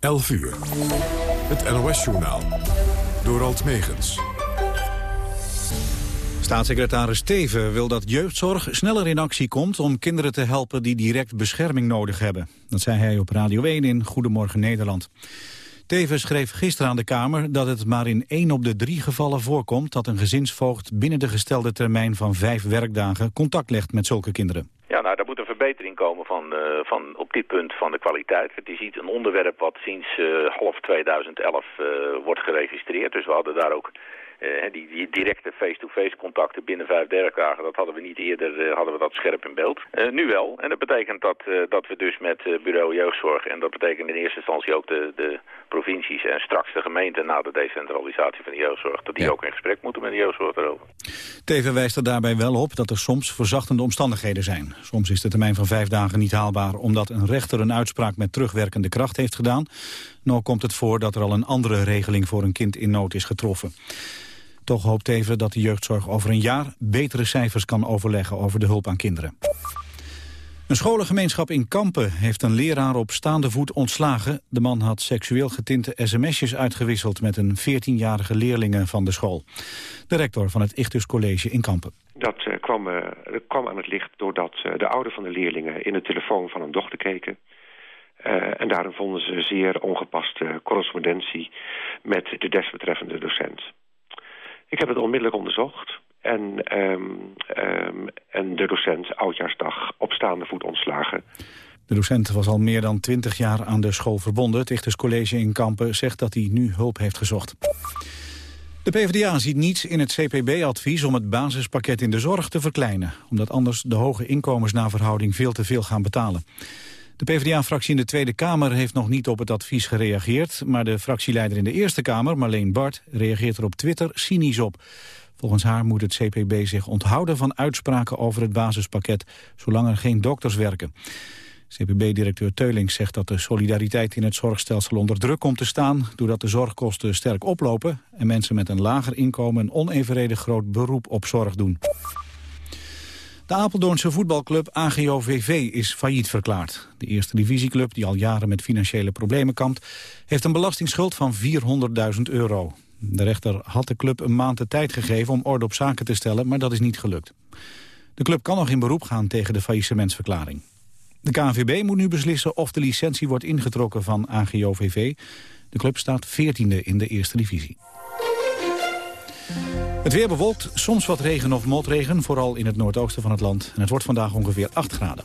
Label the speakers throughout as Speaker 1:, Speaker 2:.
Speaker 1: 11 uur. Het NOS-journaal. Door Alt Megens.
Speaker 2: Staatssecretaris Teven wil dat jeugdzorg sneller in actie komt... om kinderen te helpen die direct bescherming nodig hebben. Dat zei hij op Radio 1 in Goedemorgen Nederland. Teven schreef gisteren aan de Kamer dat het maar in één op de drie gevallen voorkomt... dat een gezinsvoogd binnen de gestelde termijn van vijf werkdagen contact legt met zulke kinderen.
Speaker 3: Nou, daar moet een verbetering komen van, uh, van op dit punt van de kwaliteit. Het is niet een onderwerp wat sinds uh, half 2011 uh, wordt geregistreerd. Dus we hadden daar ook die, die, directe face-to-face -face contacten binnen vijf werkdagen, dat hadden we niet eerder hadden we dat scherp in beeld. Nu wel. En dat betekent dat, dat we dus met bureau jeugdzorg, en dat betekent in eerste instantie ook de, de provincies en straks de gemeenten na de decentralisatie van de jeugdzorg, dat die ja. ook in gesprek moeten met de jeugdzorg daarover.
Speaker 2: Teven wijst er daarbij wel op dat er soms verzachtende omstandigheden zijn. Soms is de termijn van vijf dagen niet haalbaar omdat een rechter een uitspraak met terugwerkende kracht heeft gedaan. Nou komt het voor dat er al een andere regeling voor een kind in nood is getroffen. Toch hoopt even dat de jeugdzorg over een jaar betere cijfers kan overleggen over de hulp aan kinderen. Een scholengemeenschap in Kampen heeft een leraar op staande voet ontslagen. De man had seksueel getinte sms'jes uitgewisseld met een 14-jarige leerlinge van de school. De rector van het Ichtus College in Kampen.
Speaker 4: Dat uh, kwam, uh, kwam aan het licht doordat uh, de ouders van de leerlingen in de telefoon van hun dochter keken. en daarom vonden ze zeer ongepaste correspondentie met de desbetreffende docent. Ik heb het onmiddellijk onderzocht. En, um, um, en de docent oudjaarsdag op staande voet ontslagen.
Speaker 2: De docent was al meer dan twintig jaar aan de school verbonden. Het Ichters College in Kampen zegt dat hij nu hulp heeft gezocht. De PvdA ziet niets in het CPB-advies om het basispakket in de zorg te verkleinen. Omdat anders de hoge inkomensnaverhouding veel te veel gaan betalen. De PvdA-fractie in de Tweede Kamer heeft nog niet op het advies gereageerd... maar de fractieleider in de Eerste Kamer, Marleen Bart, reageert er op Twitter cynisch op. Volgens haar moet het CPB zich onthouden van uitspraken over het basispakket... zolang er geen dokters werken. CPB-directeur Teulings zegt dat de solidariteit in het zorgstelsel onder druk komt te staan... doordat de zorgkosten sterk oplopen en mensen met een lager inkomen... een onevenredig groot beroep op zorg doen. De Apeldoornse voetbalclub AGOVV is failliet verklaard. De eerste divisieclub, die al jaren met financiële problemen kampt... heeft een belastingsschuld van 400.000 euro. De rechter had de club een maand de tijd gegeven om orde op zaken te stellen... maar dat is niet gelukt. De club kan nog in beroep gaan tegen de faillissementsverklaring. De KNVB moet nu beslissen of de licentie wordt ingetrokken van AGOVV. De club staat 14e in de eerste divisie. Het weer bewolkt, soms wat regen of motregen, vooral in het noordoosten van het land. En het wordt vandaag ongeveer 8 graden.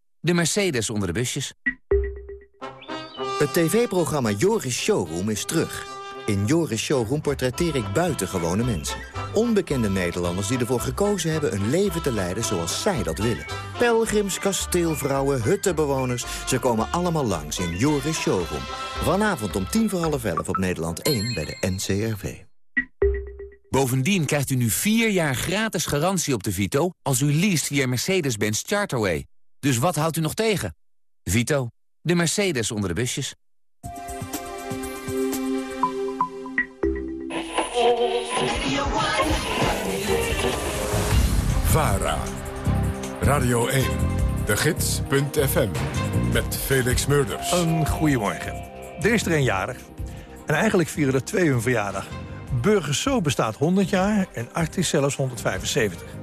Speaker 5: de Mercedes onder de busjes.
Speaker 6: Het tv-programma Joris Showroom is terug. In Joris Showroom portretteer ik buitengewone mensen. Onbekende Nederlanders die ervoor gekozen hebben een leven te leiden zoals zij dat willen. Pelgrims, kasteelvrouwen, huttenbewoners, ze komen allemaal langs in Joris Showroom. Vanavond om tien voor half elf op Nederland 1 bij de NCRV.
Speaker 5: Bovendien krijgt u nu vier jaar gratis garantie op de Vito... als u leest via Mercedes-Benz Charterway. Dus wat houdt u nog tegen? Vito, de Mercedes onder de busjes.
Speaker 1: VARA. Radio 1. De Gids.fm. Met Felix Murders.
Speaker 7: Een goedemorgen. Er is er een jarig. En eigenlijk vieren er twee hun verjaardag. Burgers Zo bestaat 100 jaar en Artis zelfs 175.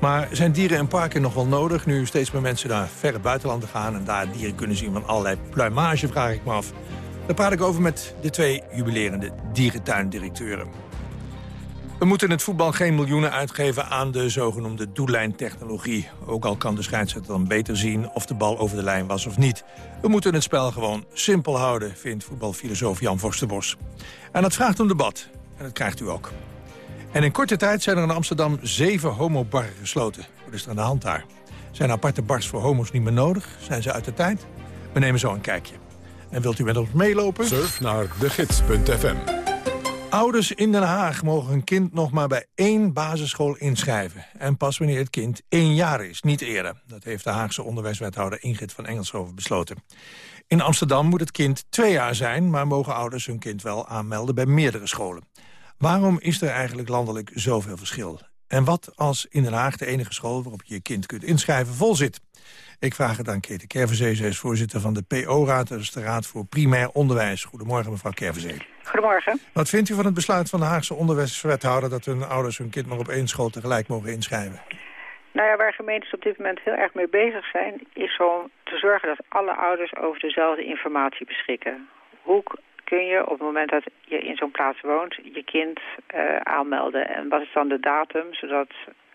Speaker 7: Maar zijn dieren en parken nog wel nodig... nu steeds meer mensen naar verre buitenlanden gaan... en daar dieren kunnen zien van allerlei pluimage, vraag ik me af. Daar praat ik over met de twee jubilerende dierentuindirecteuren. We moeten in het voetbal geen miljoenen uitgeven aan de zogenoemde doellijntechnologie. Ook al kan de scheidsrechter dan beter zien of de bal over de lijn was of niet. We moeten het spel gewoon simpel houden, vindt voetbalfilosoof Jan Vorstenbos. En dat vraagt om debat. En dat krijgt u ook. En in korte tijd zijn er in Amsterdam zeven homobarren gesloten. Wat is er aan de hand daar? Zijn aparte bars voor homo's niet meer nodig? Zijn ze uit de tijd? We nemen zo een kijkje. En wilt u met ons meelopen?
Speaker 1: Surf naar degids.fm.
Speaker 7: Ouders in Den Haag mogen hun kind nog maar bij één basisschool inschrijven. En pas wanneer het kind één jaar is, niet eerder. Dat heeft de Haagse onderwijswethouder Ingrid van Engelshoven besloten. In Amsterdam moet het kind twee jaar zijn... maar mogen ouders hun kind wel aanmelden bij meerdere scholen. Waarom is er eigenlijk landelijk zoveel verschil? En wat als in Den Haag de enige school waarop je je kind kunt inschrijven vol zit? Ik vraag het aan Kete Kerverzee. Zij is voorzitter van de PO-raad. Dat is de Raad voor Primair Onderwijs. Goedemorgen, mevrouw Kerverzee.
Speaker 8: Goedemorgen.
Speaker 7: Wat vindt u van het besluit van de Haagse onderwijswethouder... dat hun ouders hun kind maar op één school tegelijk mogen inschrijven?
Speaker 8: Nou ja, waar gemeentes op dit moment heel erg mee bezig zijn... is om te zorgen dat alle ouders over dezelfde informatie beschikken. Hoe kun je op het moment dat je in zo'n plaats woont je kind uh, aanmelden? En wat is dan de datum, zodat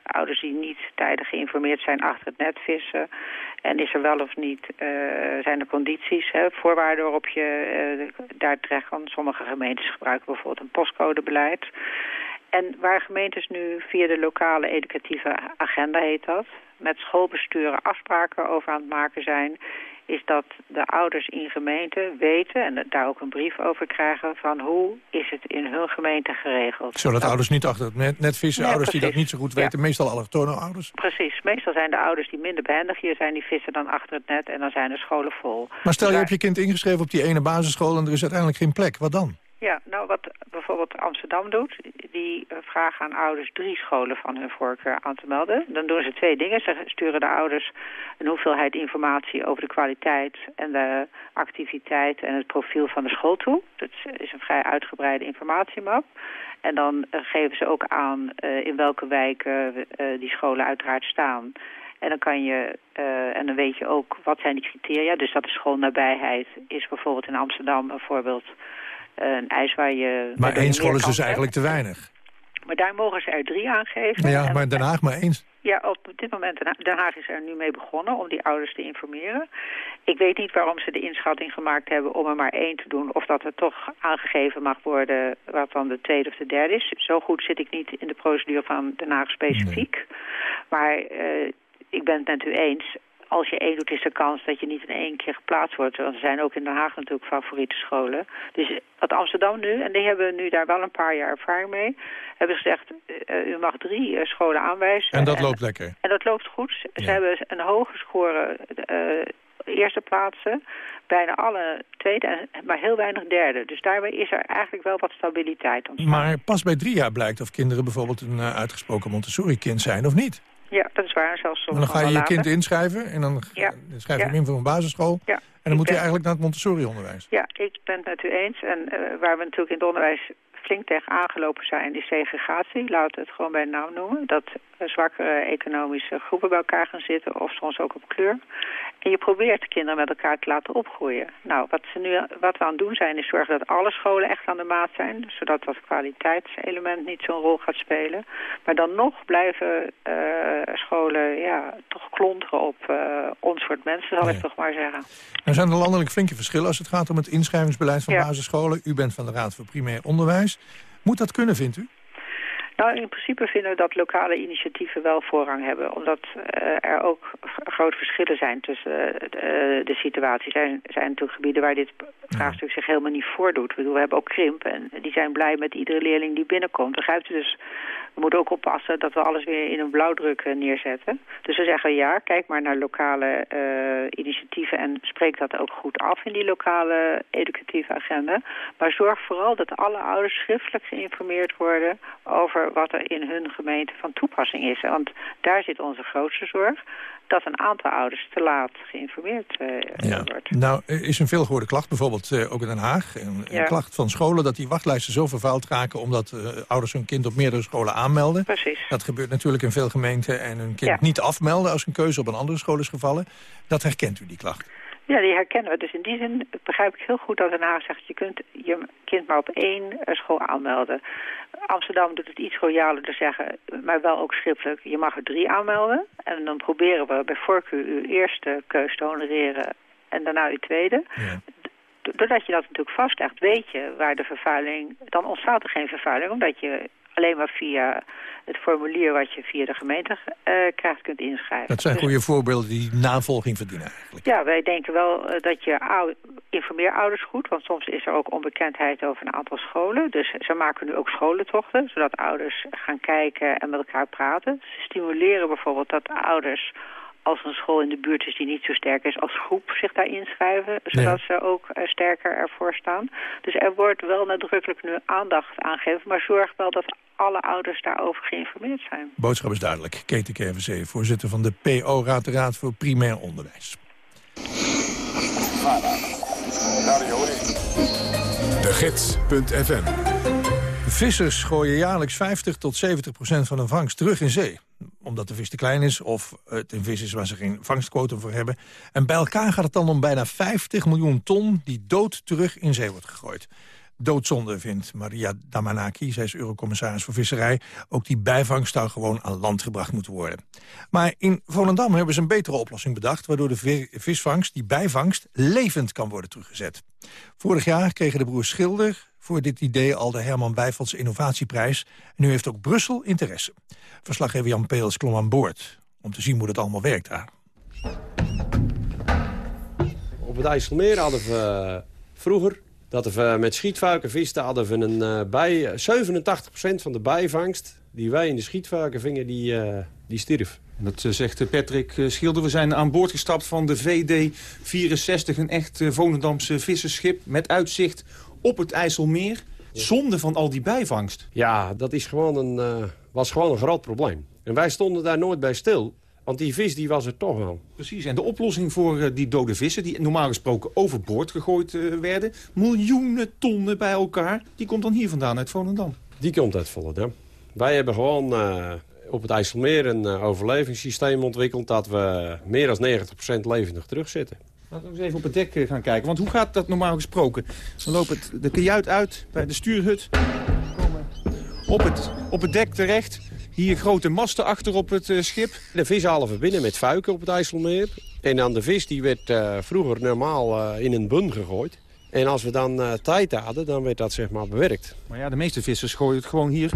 Speaker 8: ouders die niet tijdig geïnformeerd zijn achter het net vissen. En is er wel of niet, uh, zijn er condities, hè, voorwaarden waarop je uh, daar terecht kan. Sommige gemeentes gebruiken bijvoorbeeld een postcodebeleid. En waar gemeentes nu via de lokale educatieve agenda heet dat... met schoolbesturen afspraken over aan het maken zijn is dat de ouders in gemeenten weten... en daar ook een brief over krijgen van hoe is het in hun gemeente geregeld.
Speaker 7: Zodat dat... ouders niet achter het net, net vissen, ouders die dat niet zo goed weten... meestal allochtone ouders?
Speaker 8: Precies, meestal zijn de ouders die minder behendig hier zijn... die vissen dan achter het net en dan zijn de scholen vol.
Speaker 7: Maar stel je hebt je kind ingeschreven op die ene basisschool... en er is uiteindelijk geen plek, wat dan?
Speaker 8: Ja, nou wat bijvoorbeeld Amsterdam doet, die vragen aan ouders drie scholen van hun voorkeur aan te melden. Dan doen ze twee dingen. Ze sturen de ouders een hoeveelheid informatie over de kwaliteit en de activiteit en het profiel van de school toe. Dat is een vrij uitgebreide informatiemap. En dan geven ze ook aan uh, in welke wijken die scholen uiteraard staan. En dan kan je, en dan weet je ook wat zijn die criteria. Dus dat de schoolnabijheid is bijvoorbeeld in Amsterdam een voorbeeld een eis waar je...
Speaker 7: Maar één school is dus eigenlijk te weinig.
Speaker 8: Maar daar mogen ze er drie aangeven.
Speaker 7: Ja, maar Den Haag maar eens.
Speaker 8: Ja, op dit moment, Den Haag is er nu mee begonnen om die ouders te informeren. Ik weet niet waarom ze de inschatting gemaakt hebben om er maar één te doen. Of dat er toch aangegeven mag worden wat dan de tweede of de derde is. Zo goed zit ik niet in de procedure van Den Haag specifiek. Nee. Maar uh, ik ben het met u eens als je één doet, is de kans dat je niet in één keer geplaatst wordt. Want er zijn ook in Den Haag natuurlijk favoriete scholen. Dus wat Amsterdam nu, en die hebben nu daar wel een paar jaar ervaring mee... hebben gezegd, uh, u mag drie uh, scholen aanwijzen.
Speaker 7: En dat loopt lekker?
Speaker 8: En dat loopt goed. Ze hebben een hoge score uh, eerste plaatsen. Bijna alle tweede, maar heel weinig derde. Dus daarbij is er eigenlijk wel wat stabiliteit ontstaan.
Speaker 7: Maar pas bij drie jaar blijkt of kinderen bijvoorbeeld een uitgesproken Montessori-kind zijn of niet.
Speaker 8: Ja, dat is waar. Zelfs
Speaker 7: en dan ga je je kind inschrijven en dan ja. schrijf je hem in voor een basisschool.
Speaker 8: Ja.
Speaker 7: En dan moet hij eigenlijk naar het Montessori-onderwijs.
Speaker 8: Ja, ik ben het met u eens. En uh, waar we natuurlijk in het onderwijs flink tegen aangelopen zijn, is segregatie. Laten we het gewoon bij naam noemen. Dat zwakkere economische groepen bij elkaar gaan zitten, of soms ook op kleur. En je probeert kinderen met elkaar te laten opgroeien. Nou, wat, ze nu, wat we aan het doen zijn, is zorgen dat alle scholen echt aan de maat zijn. Zodat dat kwaliteitselement niet zo'n rol gaat spelen. Maar dan nog blijven uh, scholen ja, toch klonteren op uh, ons soort mensen, zal
Speaker 7: Nee.
Speaker 8: ik toch maar zeggen.
Speaker 7: Er zijn er landelijk flinke verschillen als het gaat om het inschrijvingsbeleid van
Speaker 8: Ja.
Speaker 7: basisscholen. U bent van de Raad voor Primair Onderwijs. Moet dat kunnen, vindt u?
Speaker 8: Nou, in principe vinden we dat lokale initiatieven wel voorrang hebben. Omdat uh, er ook grote verschillen zijn tussen uh, de, de situaties. Er zijn, zijn natuurlijk gebieden waar dit vraagstuk zich helemaal niet voordoet. Ik bedoel, we hebben ook krimp en die zijn blij met iedere leerling die binnenkomt. Begrijpt u dus? We moeten ook oppassen dat we alles weer in een blauwdruk uh, neerzetten. Dus we zeggen ja, kijk maar naar lokale initiatieven en spreek dat ook goed af in die lokale educatieve agenda. Maar zorg vooral dat alle ouders schriftelijk geïnformeerd worden over wat er in hun gemeente van toepassing is. Want daar zit onze grootste zorg, dat een aantal ouders te laat geïnformeerd uh,
Speaker 7: ja.
Speaker 8: wordt.
Speaker 7: Nou, er is een veelgehoorde klacht, bijvoorbeeld uh, ook in Den Haag. Een,
Speaker 8: Ja.
Speaker 7: een klacht van scholen dat die wachtlijsten zo vervuild raken... omdat uh, ouders hun kind op meerdere scholen aanmelden.
Speaker 8: Precies.
Speaker 7: Dat gebeurt natuurlijk in veel gemeenten en hun kind
Speaker 8: Ja.
Speaker 7: niet afmelden... als een keuze op een andere school is gevallen. Dat herkent u, die klacht.
Speaker 8: Ja, die herkennen we. Dus in die zin begrijp ik heel goed dat Den Haag zegt... je kunt je kind maar op één eh, school aanmelden. Amsterdam doet het iets royaler te zeggen, maar wel ook schriftelijk. Je mag er drie aanmelden. En dan proberen we bij voorkeur uw eerste keus te honoreren... en daarna uw tweede.
Speaker 7: Ja.
Speaker 8: Doordat je dat natuurlijk vastlegt, weet je waar de vervuiling... dan ontstaat er geen vervuiling, omdat je alleen maar via het formulier wat je via de gemeente uh, krijgt kunt inschrijven.
Speaker 7: Dat zijn
Speaker 8: Dus-
Speaker 7: goede voorbeelden die navolging verdienen eigenlijk.
Speaker 8: ja, wij denken wel eh, dat je ou- informeer ouders goed, want soms is er ook onbekendheid over een aantal scholen. Dus ze maken nu ook scholentochten, zodat ouders gaan kijken en met elkaar praten. Ze stimuleren bijvoorbeeld dat ouders, als een school in de buurt is die niet zo sterk is, als groep zich daar inschrijven, zodat ze ook eh, sterker ervoor staan. Dus er wordt wel nadrukkelijk nu aandacht aan gegeven, maar zorg wel dat alle ouders daarover geïnformeerd zijn.
Speaker 7: Boodschap is duidelijk. Keten KVC, voorzitter van de PO-raad, de Raad voor Primair Onderwijs.
Speaker 1: De Gids.fm
Speaker 7: Vissers gooien jaarlijks 50 tot 70 procent van hun vangst terug in zee. Omdat de vis te klein is of het een vis is waar ze geen vangstquotum voor hebben. En bij elkaar gaat het dan om bijna 50 miljoen ton die dood terug in zee wordt gegooid. Doodzonde vindt Maria Damanaki, zij is eurocommissaris voor visserij. Ook die bijvangst zou gewoon aan land gebracht moeten worden. Maar in Volendam hebben ze een betere oplossing bedacht... waardoor de vi- visvangst, die bijvangst, levend kan worden teruggezet. Vorig jaar kregen de broers Schilder voor dit idee al de Herman Wijfels Innovatieprijs. En nu heeft ook Brussel interesse. Verslaggever Jan Peels klom aan boord om te zien hoe dat allemaal werkt daar.
Speaker 9: Op het IJsselmeer hadden we eh, vroeger dat we met schietvarken visten hadden we een eh, bij 87% van de bijvangst die wij in de schietvarken vingen, die, eh, die stierf.
Speaker 10: En Dat eh, zegt eh, Patrick eh, Schilder. We zijn aan boord gestapt van de VD-64. Een echt eh, Volendamse visserschip met uitzicht op het IJsselmeer. Zonde van al die bijvangst.
Speaker 9: Ja, dat is gewoon een, eh, was gewoon een groot probleem. En wij stonden daar nooit bij stil, want die vis die was er toch wel.
Speaker 10: Precies, en de oplossing voor eh, die dode vissen... die normaal gesproken overboord gegooid eh, werden... miljoenen tonnen bij elkaar... die komt dan hier vandaan uit Volendam.
Speaker 9: Die komt uit Volendam. Wij hebben gewoon op het IJsselmeer een overlevingssysteem ontwikkeld... dat we meer dan 90% levendig terugzitten.
Speaker 10: Laten we eens even op het dek eh, gaan kijken. Want hoe gaat dat normaal gesproken? We lopen het, de kajuit uit bij de stuurhut. Komen op het, op het dek terecht. Hier grote masten achter op het eh, schip.
Speaker 9: De vis halen we binnen met fuiken op het IJsselmeer. En dan de vis die werd eh, vroeger normaal in een bun gegooid. En als we dan tijd hadden, dan werd dat zeg maar bewerkt.
Speaker 10: Maar ja, de meeste vissers gooien het gewoon hier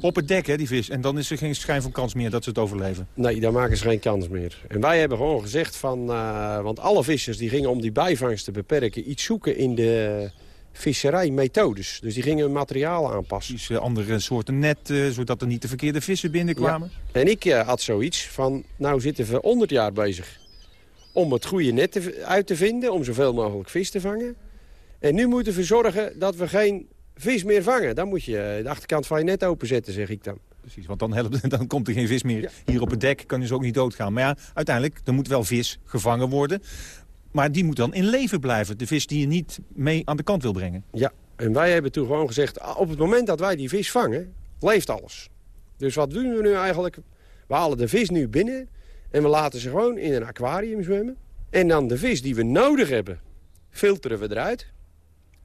Speaker 10: op het dek, hè, die vis. En dan is er geen schijn van kans meer dat ze het overleven.
Speaker 9: Nee, daar maken ze geen kans meer. En wij hebben gewoon gezegd van... eh, want alle vissers die gingen om die bijvangst te beperken... iets zoeken in de visserijmethodes. Dus die gingen hun materiaal aanpassen.
Speaker 10: Dus andere soorten net, eh, zodat er niet de verkeerde vissen binnenkwamen.
Speaker 9: En ik had zoiets van... nou zitten we 100 jaar bezig om het goede net te uit te vinden... om zoveel mogelijk vis te vangen. En nu moeten we zorgen dat we geen vis meer vangen. Dan moet je eh, de achterkant van je net openzetten, zeg ik dan.
Speaker 10: Precies, want dan, helpt, dan komt er geen vis meer. Hier op het dek kan dus ook niet doodgaan. Maar ja, uiteindelijk, er moet wel vis gevangen worden. Maar die moet dan in leven blijven. De vis die je niet mee aan de kant wil brengen.
Speaker 9: Ja, en wij hebben toen gewoon gezegd... ah, op het moment dat wij die vis vangen, leeft alles. Dus wat doen we nu eigenlijk? We halen de vis nu binnen en we laten ze gewoon in een aquarium zwemmen. En dan de vis die we nodig hebben, filteren we eruit.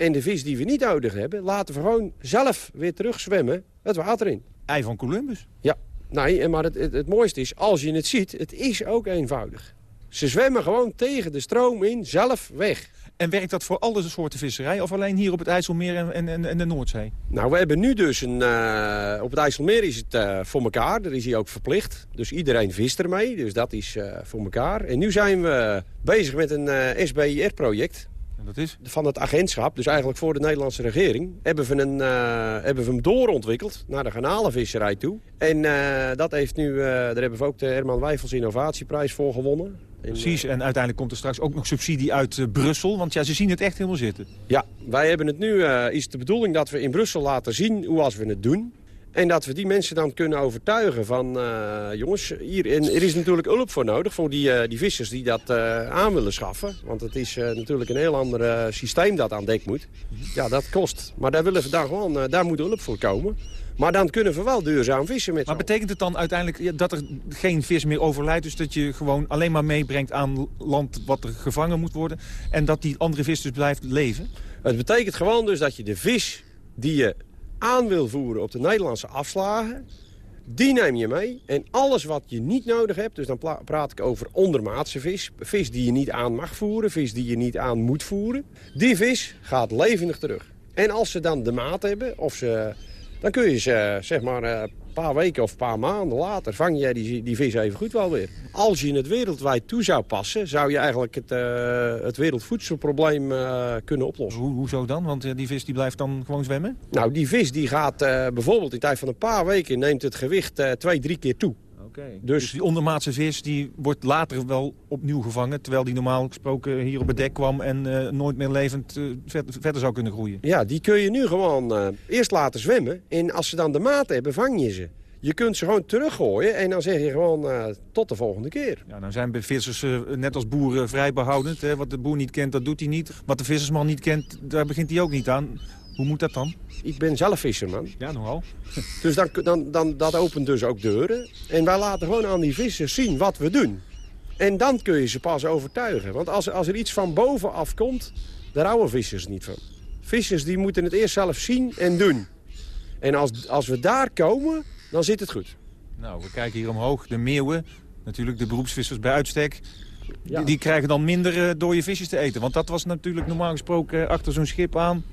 Speaker 9: En de vis die we niet nodig hebben, laten we gewoon zelf weer terug zwemmen het water in.
Speaker 10: Ei van Columbus.
Speaker 9: Ja, nee, maar het, het, het mooiste is, als je het ziet, het is ook eenvoudig. Ze zwemmen gewoon tegen de stroom in, zelf weg.
Speaker 10: En werkt dat voor alle soorten visserij? Of alleen hier op het IJsselmeer en, en, en- de Noordzee?
Speaker 9: Nou, we hebben nu dus een... eh, op het IJsselmeer is het eh, voor elkaar. Daar is hij ook verplicht. Dus iedereen vist ermee. Dus dat is eh, voor elkaar. En nu zijn we bezig met een SBIR-project.
Speaker 10: En dat is?
Speaker 9: Van het agentschap, dus eigenlijk voor de Nederlandse regering... hebben we, een, eh, hebben we hem doorontwikkeld naar de garnalenvisserij toe. En eh, dat heeft nu... eh, daar hebben we ook de Herman Wijfels Innovatieprijs voor gewonnen. En,
Speaker 10: Precies, en uiteindelijk komt er straks ook nog subsidie uit Brussel. Want ja, ze zien het echt helemaal zitten.
Speaker 9: Ja, wij hebben het nu, is de bedoeling dat we in Brussel laten zien hoe als we het doen. En dat we die mensen dan kunnen overtuigen van, eh, jongens, hier, en er is natuurlijk hulp voor nodig voor die, eh, die vissers die dat eh, aan willen schaffen. Want het is natuurlijk een heel ander systeem dat aan dek moet. Ja, dat kost. Maar daar willen we dan gewoon, daar moet hulp voor komen. Maar dan kunnen we wel duurzaam vissen met
Speaker 10: Maar betekent het dan uiteindelijk dat er geen vis meer overlijdt? Dus dat je gewoon alleen maar meebrengt aan land wat er gevangen moet worden... en dat die andere vis dus blijft leven?
Speaker 9: Het betekent gewoon dus dat je de vis die je aan wil voeren op de Nederlandse afslagen... die neem je mee. En alles wat je niet nodig hebt, dus dan praat ik over ondermaatse vis... vis die je niet aan mag voeren, vis die je niet aan moet voeren... die vis gaat levendig terug. En als ze dan de maat hebben, of ze Dan kun je ze, zeg maar, een paar weken of een paar maanden later... vang je die, die vis even goed wel weer. Als je het wereldwijd toe zou passen... zou je eigenlijk het, uh, het wereldvoedselprobleem uh, kunnen oplossen.
Speaker 10: Hoe, hoezo dan? Want uh, die vis die blijft dan gewoon zwemmen?
Speaker 9: Nou, die vis die gaat bijvoorbeeld in tijd van een paar weken... neemt het gewicht twee, drie keer toe.
Speaker 10: Okay. Dus, die ondermaatse vis die wordt later wel opnieuw gevangen... terwijl die normaal gesproken hier op het dek kwam... en uh, nooit meer levend uh, verder zou kunnen groeien.
Speaker 9: Ja, die kun je nu gewoon uh, eerst laten zwemmen. En als ze dan de maat hebben, vang je ze. Je kunt ze gewoon teruggooien en dan zeg je gewoon tot de volgende keer.
Speaker 10: Ja, nou zijn vissers net als boeren vrijbehoudend. Hè? Wat de boer niet kent, dat doet hij niet. Wat de vissersman niet kent, daar begint hij ook niet aan. Hoe moet dat dan?
Speaker 9: Ik ben zelf visserman.
Speaker 10: Ja, nogal.
Speaker 9: Dus dan, dan, dan, dat opent dus ook deuren. En wij laten gewoon aan die vissers zien wat we doen. En dan kun je ze pas overtuigen. Want als, als er iets van bovenaf komt, daar houden vissers niet van. Vissers die moeten het eerst zelf zien en doen. En als, als we daar komen, dan zit het goed.
Speaker 10: Nou, we kijken hier omhoog. De meeuwen, natuurlijk de beroepsvissers bij uitstek... Die, die, krijgen dan minder uh, dode visjes te eten. Want dat was natuurlijk normaal gesproken achter zo'n schip aan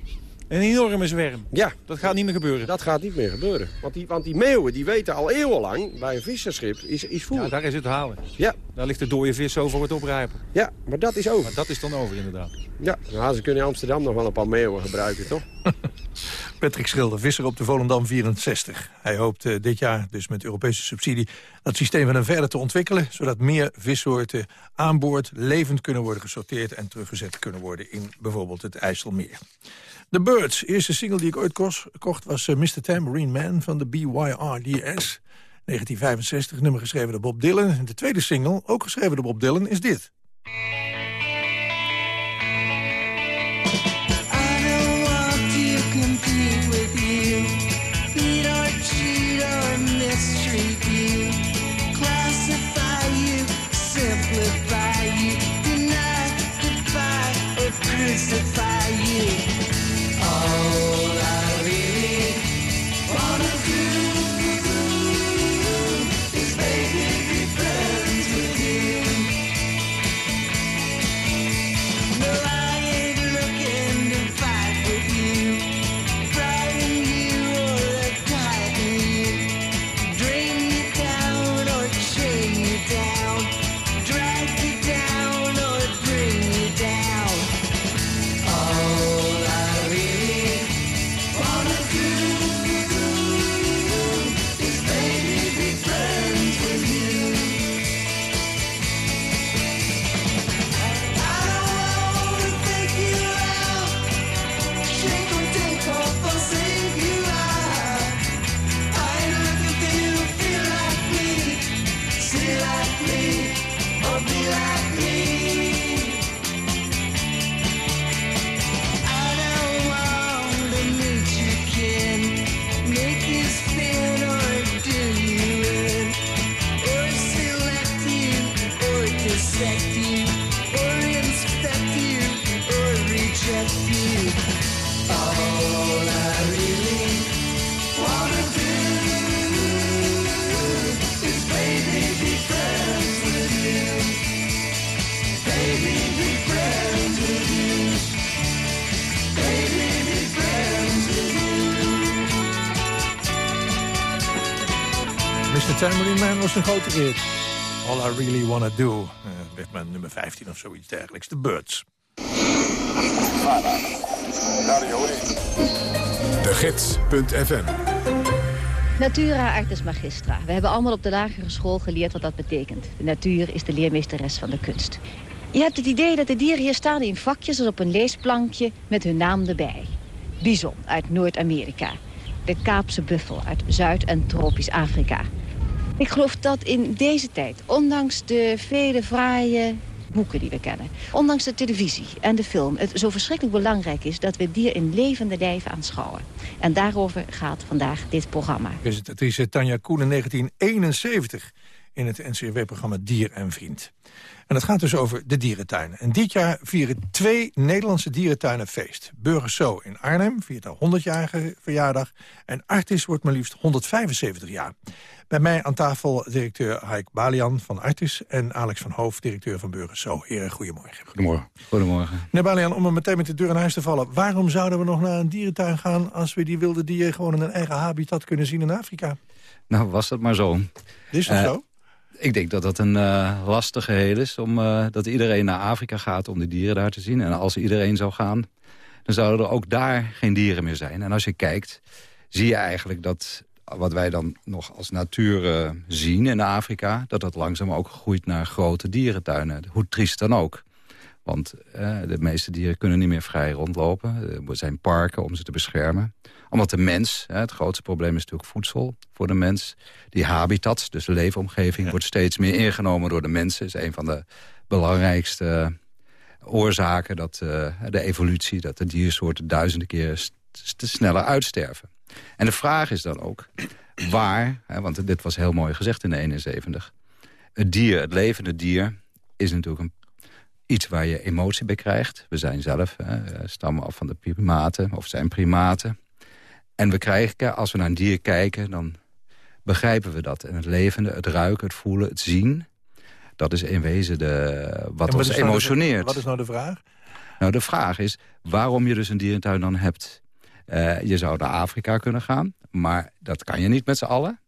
Speaker 10: een enorme zwerm.
Speaker 9: Ja.
Speaker 10: Dat gaat niet meer gebeuren.
Speaker 9: Dat gaat niet meer gebeuren. Want die, want die meeuwen die weten al eeuwenlang bij een visserschip is, is voer.
Speaker 10: Ja, daar is het te halen.
Speaker 9: Ja.
Speaker 10: Daar ligt de dode vis over het oprijpen.
Speaker 9: Ja, maar dat is over.
Speaker 10: Maar dat is dan over inderdaad.
Speaker 9: Ja, nou, ze kunnen in Amsterdam nog wel een paar meeuwen gebruiken, toch?
Speaker 11: Patrick Schilder, visser op de Volendam 64. Hij hoopt uh, dit jaar dus met Europese subsidie dat systeem van hem verder te ontwikkelen... zodat meer vissoorten aan boord levend kunnen worden gesorteerd... en teruggezet kunnen worden in bijvoorbeeld het IJsselmeer. The Birds, eerste single die ik ooit kocht was uh, Mr. Tambourine Man van de BYRDS. 1965, nummer geschreven door Bob Dylan. En de tweede single, ook geschreven door Bob Dylan, is dit. Man was een grote hit. All I Really Wanna Do. Uh, werd mijn nummer 15 of zoiets dergelijks. The Birds.
Speaker 1: De Gids.fm
Speaker 12: Natura artis magistra. We hebben allemaal op de lagere school geleerd wat dat betekent. De natuur is de leermeesteres van de kunst. Je hebt het idee dat de dieren hier staan in vakjes als op een leesplankje met hun naam erbij. Bison uit Noord-Amerika. De Kaapse buffel uit Zuid- en tropisch Afrika. Ik geloof dat in deze tijd, ondanks de vele fraaie boeken die we kennen... ondanks de televisie en de film, het zo verschrikkelijk belangrijk is... dat we dier in levende lijven aanschouwen. En daarover gaat vandaag dit programma.
Speaker 11: Presentatrice Tanja Koen in 1971.
Speaker 7: In het NCRW-programma Dier en Vriend. En het gaat dus over de dierentuinen. En dit jaar vieren twee Nederlandse dierentuinen feest. Burgerso in Arnhem viert haar 100-jarige verjaardag... en Artis wordt maar liefst 175 jaar. Bij mij aan tafel directeur Haik Balian van Artis... en Alex van Hoof, directeur van Burgerso. Heren, goedemorgen.
Speaker 13: Goedemorgen.
Speaker 2: Goedemorgen.
Speaker 7: Meneer Balian, om er meteen met de deur in huis te vallen... waarom zouden we nog naar een dierentuin gaan... als we die wilde dieren gewoon in een eigen habitat kunnen zien in Afrika?
Speaker 13: Nou, was dat maar zo.
Speaker 7: Is dat
Speaker 13: Eh,
Speaker 7: zo?
Speaker 13: Ik denk dat dat een eh, lastige heel is. Om, eh, dat iedereen naar Afrika gaat om de dieren daar te zien. En als iedereen zou gaan, dan zouden er ook daar geen dieren meer zijn. En als je kijkt, zie je eigenlijk dat wat wij dan nog als natuur eh, zien in Afrika... dat dat langzaam ook groeit naar grote dierentuinen. Hoe triest dan ook. Want de meeste dieren kunnen niet meer vrij rondlopen. Er zijn parken om ze te beschermen. Omdat de mens, hè, het grootste probleem is natuurlijk voedsel voor de mens. Die habitat, dus de leefomgeving, wordt steeds meer ingenomen door de mensen. is een van de belangrijkste oorzaken dat uh, de evolutie... dat de diersoorten duizenden keer sneller uitsterven. En de vraag is dan ook waar, hè, want dit was heel mooi gezegd in de 71... het dier, het levende dier, is natuurlijk een iets waar je emotie bij krijgt. We zijn zelf, hè, stammen af van de primaten, of zijn primaten. En we krijgen, als we naar een dier kijken, dan begrijpen we dat. En het levende, het ruiken, het voelen, het zien... dat is in wezen de, wat
Speaker 7: En
Speaker 13: ons
Speaker 7: nou de-
Speaker 13: emotioneert.
Speaker 7: wat is nou de vraag?
Speaker 13: Nou, de vraag is waarom je dus een dierentuin dan hebt. Eh, je zou naar Afrika kunnen gaan, maar dat kan je niet met z'n allen.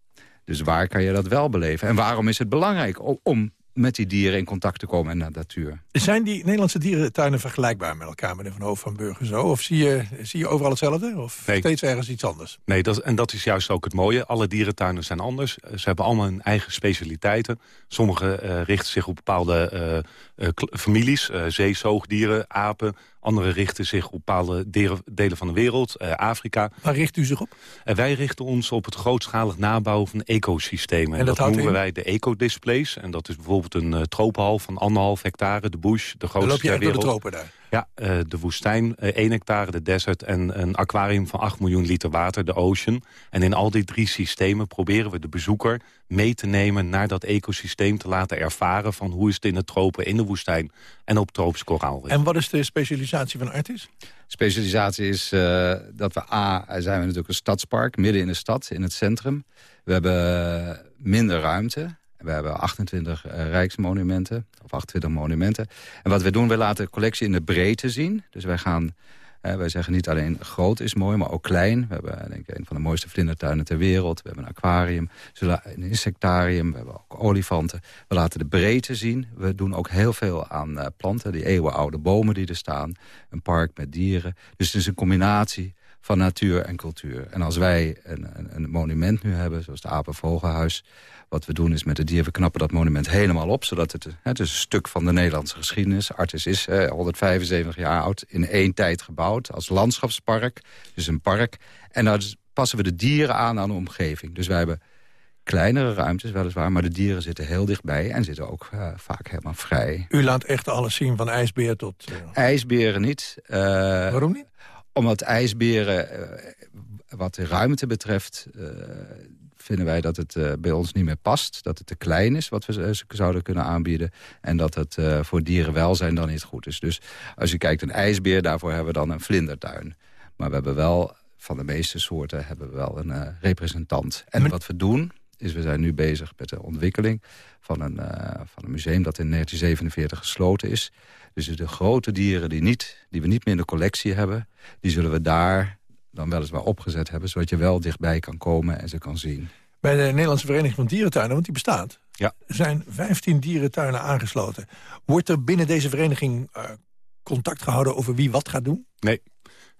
Speaker 13: Dus waar kan je dat wel beleven? En waarom is het belangrijk om, om met die dieren in contact te komen en naar de natuur?
Speaker 7: Zijn die Nederlandse dierentuinen vergelijkbaar met elkaar, meneer Van Hoof van Burger zo? Of zie je, zie je overal hetzelfde? Of
Speaker 14: Nee.
Speaker 7: steeds ergens iets anders?
Speaker 14: Nee, dat, en dat is juist ook het mooie. Alle dierentuinen zijn anders. Eh, Ze hebben allemaal hun eigen specialiteiten. Sommige eh, richten zich op bepaalde eh, eh, kl- families. eh zeezoogdieren, apen. Andere richten zich op bepaalde delen van de wereld. eh, Afrika.
Speaker 7: Waar richt u zich op?
Speaker 14: En wij richten ons op het grootschalig nabouwen van ecosystemen.
Speaker 7: En
Speaker 14: En
Speaker 7: dat
Speaker 14: noemen
Speaker 7: in?
Speaker 14: wij de ecodisplays. En dat is bijvoorbeeld een eh, tropenhal van anderhalf hectare. De bush, de
Speaker 7: Dan
Speaker 14: grootste
Speaker 7: loop je
Speaker 14: ter
Speaker 7: echt door de
Speaker 14: wereld.
Speaker 7: tropen daar.
Speaker 14: Ja, eh, de woestijn, eh 1 hectare, de desert en een aquarium van 8 miljoen liter water, de ocean. En in al die drie systemen proberen we de bezoeker mee te nemen naar dat ecosysteem te laten ervaren van hoe is het in de tropen, in de woestijn en op tropisch koraal.
Speaker 7: En wat is de specialisatie van Artis?
Speaker 13: Specialisatie is eh, dat we A, zijn we natuurlijk een stadspark, midden in de stad, in het centrum. We hebben minder ruimte. We hebben 28 eh, rijksmonumenten, of 28 monumenten. En wat we doen, we laten de collectie in de breedte zien. Dus wij gaan, eh, wij zeggen niet alleen groot is mooi, maar ook klein. We hebben denk ik een van de mooiste vlindertuinen ter wereld. We hebben een aquarium, een insectarium, we hebben ook olifanten. We laten de breedte zien. We doen ook heel veel aan eh, planten, die eeuwenoude bomen die er staan. Een park met dieren. Dus het is een combinatie van natuur en cultuur. En als wij een, een, een monument nu hebben, zoals het Apenvogelhuis... wat we doen is met de dier, we knappen dat monument helemaal op... zodat het, het is een stuk van de Nederlandse geschiedenis. Artis is eh, 175 jaar oud, in één tijd gebouwd... als landschapspark, dus een park. En daar passen we de dieren aan aan de omgeving. Dus wij hebben kleinere ruimtes weliswaar... maar de dieren zitten heel dichtbij en zitten ook eh, vaak helemaal vrij.
Speaker 7: U laat echt alles zien, van ijsbeer tot... eh,
Speaker 13: IJsberen niet. Eh,
Speaker 7: Waarom niet?
Speaker 13: Omdat ijsberen, eh, wat de ruimte betreft... eh, vinden wij dat het eh, bij ons niet meer past. Dat het te klein is wat we ze- zouden kunnen aanbieden. En dat het voor dierenwelzijn dan niet goed is. Dus als je kijkt een ijsbeer, daarvoor hebben we dan een vlindertuin. Maar we hebben wel, van de meeste soorten, hebben we wel een representant. En wat we doen, is we zijn nu bezig met de ontwikkeling van een, van een museum dat in 1947 gesloten is. Dus de grote dieren die, niet, die we niet meer in de collectie hebben... die zullen we daar dan weliswaar opgezet hebben... zodat je wel dichtbij kan komen en ze kan zien.
Speaker 7: Bij de Nederlandse Vereniging van Dierentuinen, want die bestaat...
Speaker 14: Ja.
Speaker 7: zijn 15 dierentuinen aangesloten. Wordt er binnen deze vereniging eh, contact gehouden over wie wat gaat doen?
Speaker 14: Nee.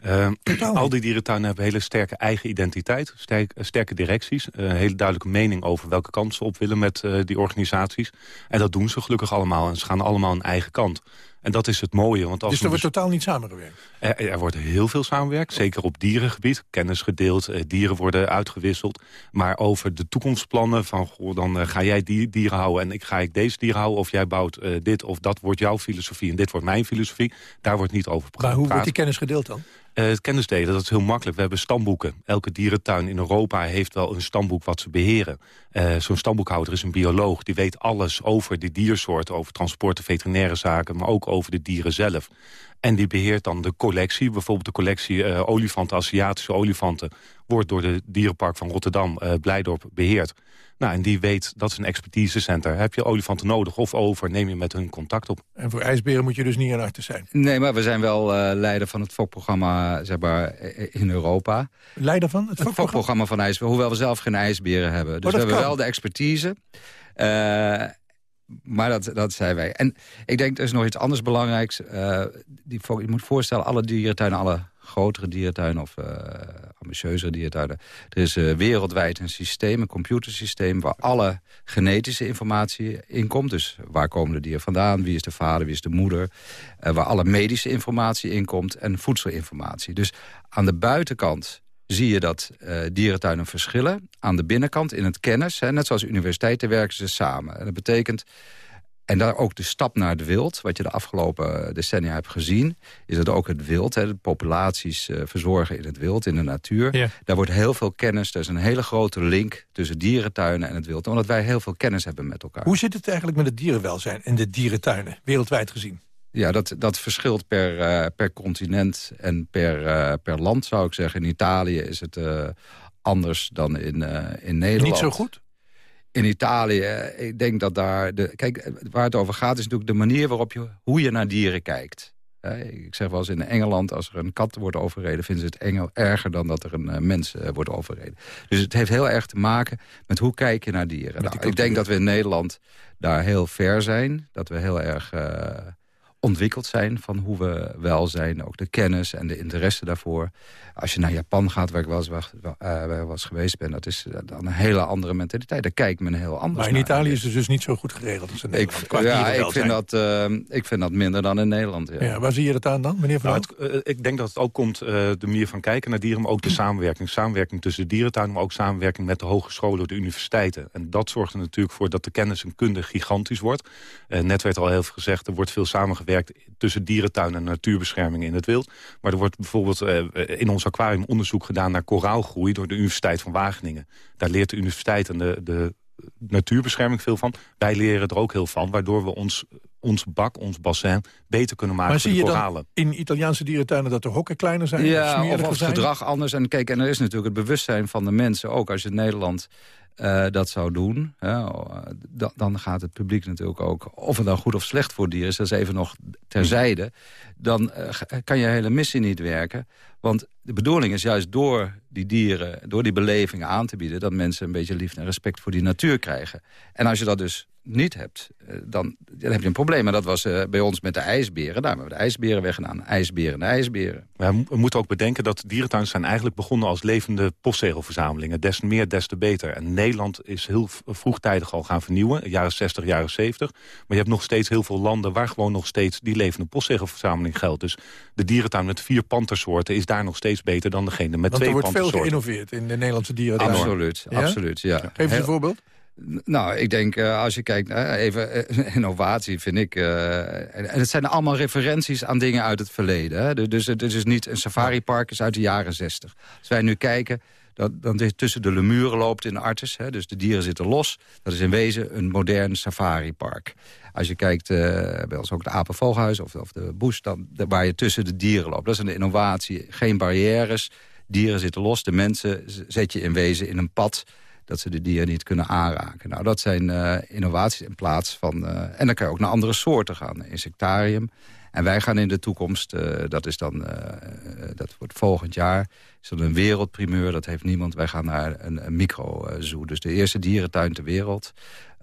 Speaker 14: Eh, al die dierentuinen hebben hele sterke eigen identiteit, sterk, eh, sterke directies, eh, een hele duidelijke mening over welke kant ze op willen met eh, die organisaties. En dat doen ze gelukkig allemaal en ze gaan allemaal een eigen kant. En dat is het mooie. Want als
Speaker 7: dus er wordt
Speaker 14: dus-
Speaker 7: totaal niet samengewerkt?
Speaker 14: er, er wordt heel veel samenwerkt, zeker op dierengebied. Kennis gedeeld, eh, dieren worden uitgewisseld. Maar over de toekomstplannen van... Goh, dan eh, ga jij die dieren houden en ik ga ik deze dieren houden... of jij bouwt eh, dit of dat wordt jouw filosofie en dit wordt mijn filosofie. Daar wordt niet over
Speaker 7: Maar hoe wordt die
Speaker 14: gepraat.
Speaker 7: kennis gedeeld dan?
Speaker 14: Uh, het kennisdelen, dat is heel makkelijk. We hebben stamboeken. Elke dierentuin in Europa heeft wel een stamboek wat ze beheren. Uh, Zo'n stamboekhouder is een bioloog. Die weet alles over de diersoorten, over transporten, veterinaire zaken... maar ook over de dieren zelf. En die beheert dan de collectie. Bijvoorbeeld de collectie uh, olifanten, Aziatische olifanten... wordt door de dierenpark van Rotterdam, uh, Blijdorp, beheerd. Nou, en die weet, dat is een expertisecenter. Heb je olifanten nodig of over, neem je met hun contact op.
Speaker 7: En voor ijsberen moet je dus niet aan achter zijn?
Speaker 13: Nee, maar we zijn wel uh, leider van het fokprogramma zeg maar, in Europa.
Speaker 7: Leider van het fokprogramma?
Speaker 13: Het fokprogramma van ijsberen, hoewel we zelf geen ijsberen hebben. Dus
Speaker 7: oh,
Speaker 13: we hebben
Speaker 7: kan.
Speaker 13: wel de expertise. Uh, maar dat, dat zijn wij. En ik denk, er is nog iets anders belangrijks. Uh, die, je moet voorstellen, alle dierentuinen, alle grotere dierentuinen... of uh, ambitieuzere dierentuinen. Er is uh, wereldwijd een systeem, een computersysteem... waar alle genetische informatie in komt. Dus waar komen de dieren vandaan, wie is de vader, wie is de moeder. waar alle medische informatie in komt en voedselinformatie. Dus aan de buitenkant zie je dat uh, dierentuinen verschillen. Aan de binnenkant in het kennis, hè, net zoals universiteiten werken ze samen. En dat betekent, en daar ook de stap naar het wild... wat je de afgelopen decennia hebt gezien... is dat ook het wild, hè, de populaties uh, verzorgen in het wild, in de natuur.
Speaker 7: Ja.
Speaker 13: Daar wordt heel veel kennis, er is een hele grote link... tussen dierentuinen en het wild, omdat wij heel veel kennis hebben met elkaar.
Speaker 7: Hoe zit het eigenlijk met het dierenwelzijn in de dierentuinen, wereldwijd gezien?
Speaker 13: Ja, dat, dat verschilt per, uh, per continent en per, uh, per land, zou ik zeggen. In Italië is het uh, anders dan in, in Nederland.
Speaker 7: Niet zo goed?
Speaker 13: In Italië, ik denk dat daar... De, kijk, waar het over gaat is natuurlijk de manier waarop je... hoe je naar dieren kijkt. Ik zeg wel eens in Engeland, als er een kat wordt overreden... vinden ze het engel erger dan dat er een mens wordt overreden. Dus het heeft heel erg te maken met hoe kijk je naar dieren. Nou, ik denk dat we in Nederland daar heel ver zijn. Dat we heel erg ontwikkeld zijn van hoe we wel zijn. Ook de kennis en de interesse daarvoor. Als je naar Japan gaat, waar ik wel eens, uh, wel eens geweest ben... dat is dan een hele andere mentaliteit. Daar kijkt men heel anders
Speaker 7: Maar in
Speaker 13: naar.
Speaker 7: Italië is het dus niet zo goed geregeld als in Nederland.
Speaker 13: Ik, ja, ik vind, dat, uh, ik vind dat minder dan in Nederland. Ja.
Speaker 7: Ja, waar zie je dat aan dan, meneer Van
Speaker 14: nou, het, uh, Ik denk dat het ook komt, de manier van kijken naar dieren... maar ook de samenwerking. Samenwerking tussen de dierentuinen, maar ook samenwerking met de hogescholen... de universiteiten. En dat zorgt er natuurlijk voor dat de kennis en kunde gigantisch wordt. net werd al heel veel gezegd, er wordt veel samengewerkt... tussen dierentuin en natuurbescherming in het wild. Maar er wordt bijvoorbeeld in ons aquarium onderzoek gedaan naar koraalgroei... door de Universiteit van Wageningen. Daar leert de universiteit en de, de natuurbescherming veel van. Wij leren er ook heel van, waardoor we ons, ons bak, ons bassin... beter kunnen maken
Speaker 7: maar
Speaker 14: voor
Speaker 7: zie
Speaker 14: de
Speaker 7: je
Speaker 14: koralen.
Speaker 7: dan in Italiaanse dierentuinen dat de hokken kleiner zijn?
Speaker 13: Ja,
Speaker 7: of,
Speaker 13: of, of het
Speaker 7: zijn?
Speaker 13: gedrag anders. En kijk, en er is natuurlijk het bewustzijn van de mensen ook. Als je in Nederland uh, dat zou doen, dan, gaat het publiek natuurlijk ook... of het dan goed of slecht voor dieren is, dat is even nog terzijde... dan uh, kan je hele missie niet werken. Want de bedoeling is juist door die dieren, door die belevingen aan te bieden... dat mensen een beetje liefde en respect voor die natuur krijgen. En als je dat dus niet hebt, dan, dan heb je een probleem. En dat was uh, bij ons met de ijsberen. Daar hebben we de ijsberen weggedaan. IJsberen en ijsberen.
Speaker 14: We moeten ook bedenken dat dierentuinen zijn eigenlijk begonnen als levende postzegelverzamelingen. Des meer, des te beter. En Nederland is heel vroegtijdig al gaan vernieuwen. Jaren 60, jaren 70. Maar je hebt nog steeds heel veel landen waar gewoon nog steeds die levende postzegelverzameling geldt. Dus de dierentuin met vier pantersoorten is daar nog steeds beter dan degene met
Speaker 7: Want
Speaker 14: twee
Speaker 7: er wordt veel geïnnoveerd in de Nederlandse dierentuin.
Speaker 13: Absoluut,
Speaker 7: Ja?
Speaker 13: absoluut, ja.
Speaker 7: Geef eens een
Speaker 13: Heel-
Speaker 7: voorbeeld.
Speaker 13: Nou, ik denk, eh, als je kijkt, uh, even uh, innovatie vind ik... uh, en het zijn allemaal referenties aan dingen uit het verleden. Hè? Dus het is niet een safaripark, is uit de jaren zestig. Als wij nu kijken, dat, dan tussen de lemuren loopt in Artes... Hè? dus de dieren zitten los. Dat is in wezen een modern safaripark. Als je kijkt, uh, bij ons ook het Apenvogelhuis of, of de Bush... Dan, waar je tussen de dieren loopt. Dat is een innovatie. Geen barrières, dieren zitten los. De mensen zet je in wezen in een pad dat ze de dieren niet kunnen aanraken. Nou, dat zijn uh, innovaties in plaats van... Uh, en dan kan je ook naar andere soorten gaan. Insectarium. En wij gaan in de toekomst, uh, dat is dan, dat wordt volgend jaar... is dat een wereldprimeur, dat heeft niemand. Wij gaan naar een, een microzoo. Dus de eerste dierentuin ter wereld...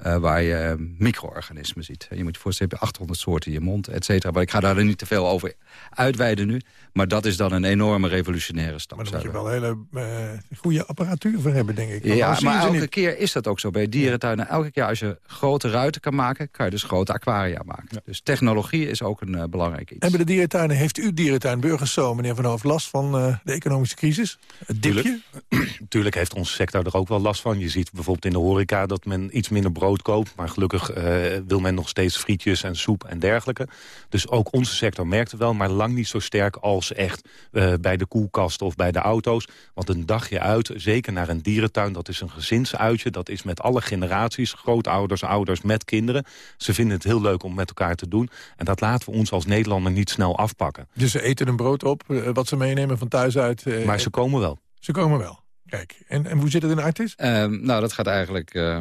Speaker 13: waar je micro-organismen ziet. Je moet je voorstellen, je hebt 800 soorten in je mond, et cetera. Maar ik ga daar niet te veel over uitweiden nu. Maar dat is dan een enorme revolutionaire stap.
Speaker 7: Maar daar moet je wel hele uh, goede apparatuur voor hebben, denk ik.
Speaker 13: Ja,
Speaker 7: zie je
Speaker 13: maar elke
Speaker 7: niet.
Speaker 13: keer is dat ook zo bij dierentuinen. Elke keer als je grote ruiten kan maken, kan je dus grote aquaria maken. Dus technologie is ook een uh,
Speaker 2: belangrijk iets.
Speaker 7: En bij de dierentuinen heeft u dierentuin Burgers zo, meneer Van Hoofd, last van uh, de economische crisis? Het dipje?
Speaker 14: Tuurlijk heeft onze sector er ook wel last van. Je ziet bijvoorbeeld in de horeca dat men iets minder brood koopt. Maar gelukkig uh, wil men nog steeds frietjes en soep en dergelijke. Dus ook onze sector merkt het wel, maar lang niet zo sterk als echt uh, bij de koelkast of bij de auto's. Want een dagje uit, zeker naar een dierentuin, dat is een gezinsuitje. Dat is met alle generaties, grootouders, ouders met kinderen. Ze vinden het heel leuk om met elkaar te doen. En dat laten we ons als Nederlander niet snel afpakken.
Speaker 7: Dus ze eten een brood op, uh, wat ze meenemen van thuis uit?
Speaker 14: Uh, maar ze komen wel.
Speaker 7: Ze komen wel. Kijk, en, en hoe zit het in Artis?
Speaker 13: Um, nou, dat gaat eigenlijk uh,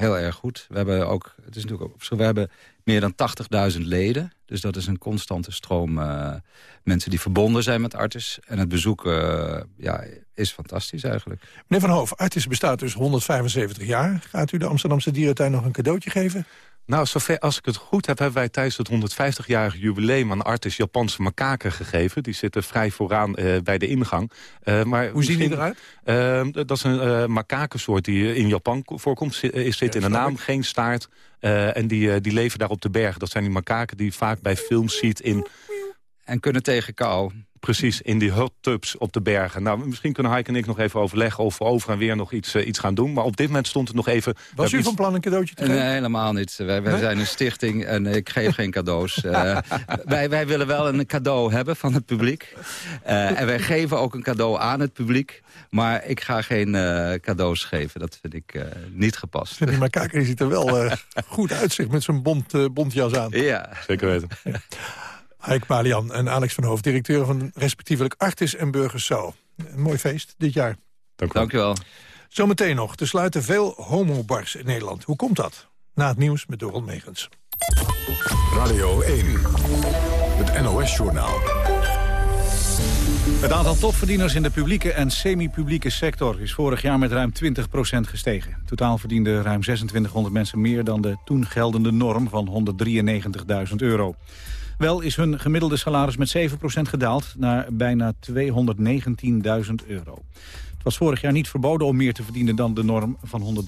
Speaker 13: heel erg goed. We hebben ook, het is natuurlijk ook, we hebben meer dan 80.000 leden. Dus dat is een constante stroom uh, mensen die verbonden zijn met Artis. En het bezoek uh, ja, is fantastisch eigenlijk.
Speaker 7: Meneer Van Hoof, Artis bestaat dus 175 jaar. Gaat u de Amsterdamse dierentuin nog een cadeautje geven?
Speaker 14: Nou, zover als ik het goed heb, hebben wij tijdens het 150-jarige jubileum... aan Artis Japanse makaken gegeven. Die zitten vrij vooraan uh, bij de ingang.
Speaker 7: Uh, maar Hoe zien die eruit?
Speaker 14: Uh, dat is een uh, makakensoort die in Japan voorkomt. Zit, zit ja, in de naam, ik. geen staart. en die, die leven daar op de berg. Dat zijn die makaken die je vaak bij films ziet in...
Speaker 13: En kunnen tegen kou.
Speaker 14: Precies, in die hot tubs op de bergen. Nou, misschien kunnen Heike en ik nog even overleggen... of we over en weer nog iets, uh, iets gaan doen. Maar op dit moment stond het nog even...
Speaker 7: Was u
Speaker 14: iets...
Speaker 7: van plan een cadeautje te geven?
Speaker 13: Nee, helemaal niet. Wij, wij zijn een stichting en ik geef geen cadeaus. Uh, wij, wij willen wel een cadeau hebben van het publiek. Uh, en wij geven ook een cadeau aan het publiek. Maar ik ga geen cadeaus geven. Dat vind ik niet gepast.
Speaker 7: Vind maar kijk, je ziet er wel goed uitzicht met zo'n bont, bontjas aan.
Speaker 13: Ja.
Speaker 14: Zeker weten.
Speaker 7: Heik Palian en Alex van Hoofd, directeur van respectievelijk Artis en Burgers Zo. Een mooi feest dit jaar.
Speaker 14: Dank u,
Speaker 13: Dank u wel.
Speaker 7: Zometeen nog, er sluiten veel homobars in Nederland. Hoe komt dat? Na het nieuws met Dorot Megens.
Speaker 1: Radio 1, het NOS-journaal.
Speaker 2: Het aantal topverdieners in de publieke en semi-publieke sector is vorig jaar met ruim 20% gestegen. Totaal verdienden ruim 2600 mensen meer dan de toen geldende norm van 193.000 euro. Wel is hun gemiddelde salaris met 7% gedaald naar bijna 219.000 euro. Het was vorig jaar niet verboden om meer te verdienen dan de norm van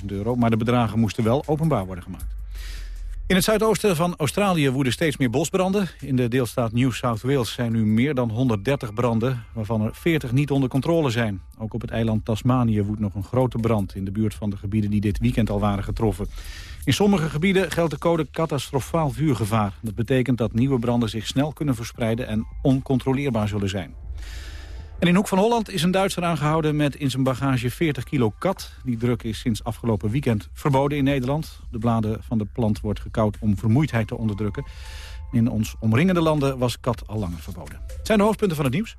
Speaker 2: 193.000 euro... maar de bedragen moesten wel openbaar worden gemaakt. In het zuidoosten van Australië woeden steeds meer bosbranden. In de deelstaat New South Wales zijn nu meer dan 130 branden... waarvan er 40 niet onder controle zijn. Ook op het eiland Tasmanië woedt nog een grote brand... in de buurt van de gebieden die dit weekend al waren getroffen. In sommige gebieden geldt de code catastrofaal vuurgevaar. Dat betekent dat nieuwe branden zich snel kunnen verspreiden... en oncontroleerbaar zullen zijn. En in Hoek van Holland is een Duitser aangehouden met in zijn bagage 40 kilo kat. Die druk is sinds afgelopen weekend verboden in Nederland. De bladen van de plant wordt gekauwd om vermoeidheid te onderdrukken. In ons omringende landen was kat al langer verboden. Het zijn de hoofdpunten van het nieuws.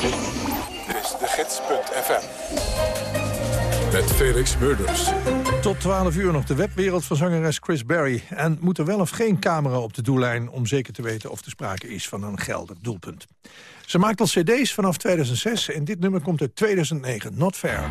Speaker 1: Dit is de gids.fm. Met Felix Murders.
Speaker 7: Tot 12 uur nog de webwereld van zangeres Chris Berry. En moet er wel of geen camera op de doellijn... om zeker te weten of er sprake is van een geldig doelpunt. Ze maakt al cd's vanaf 2006 en dit nummer komt uit 2009. Not Fair.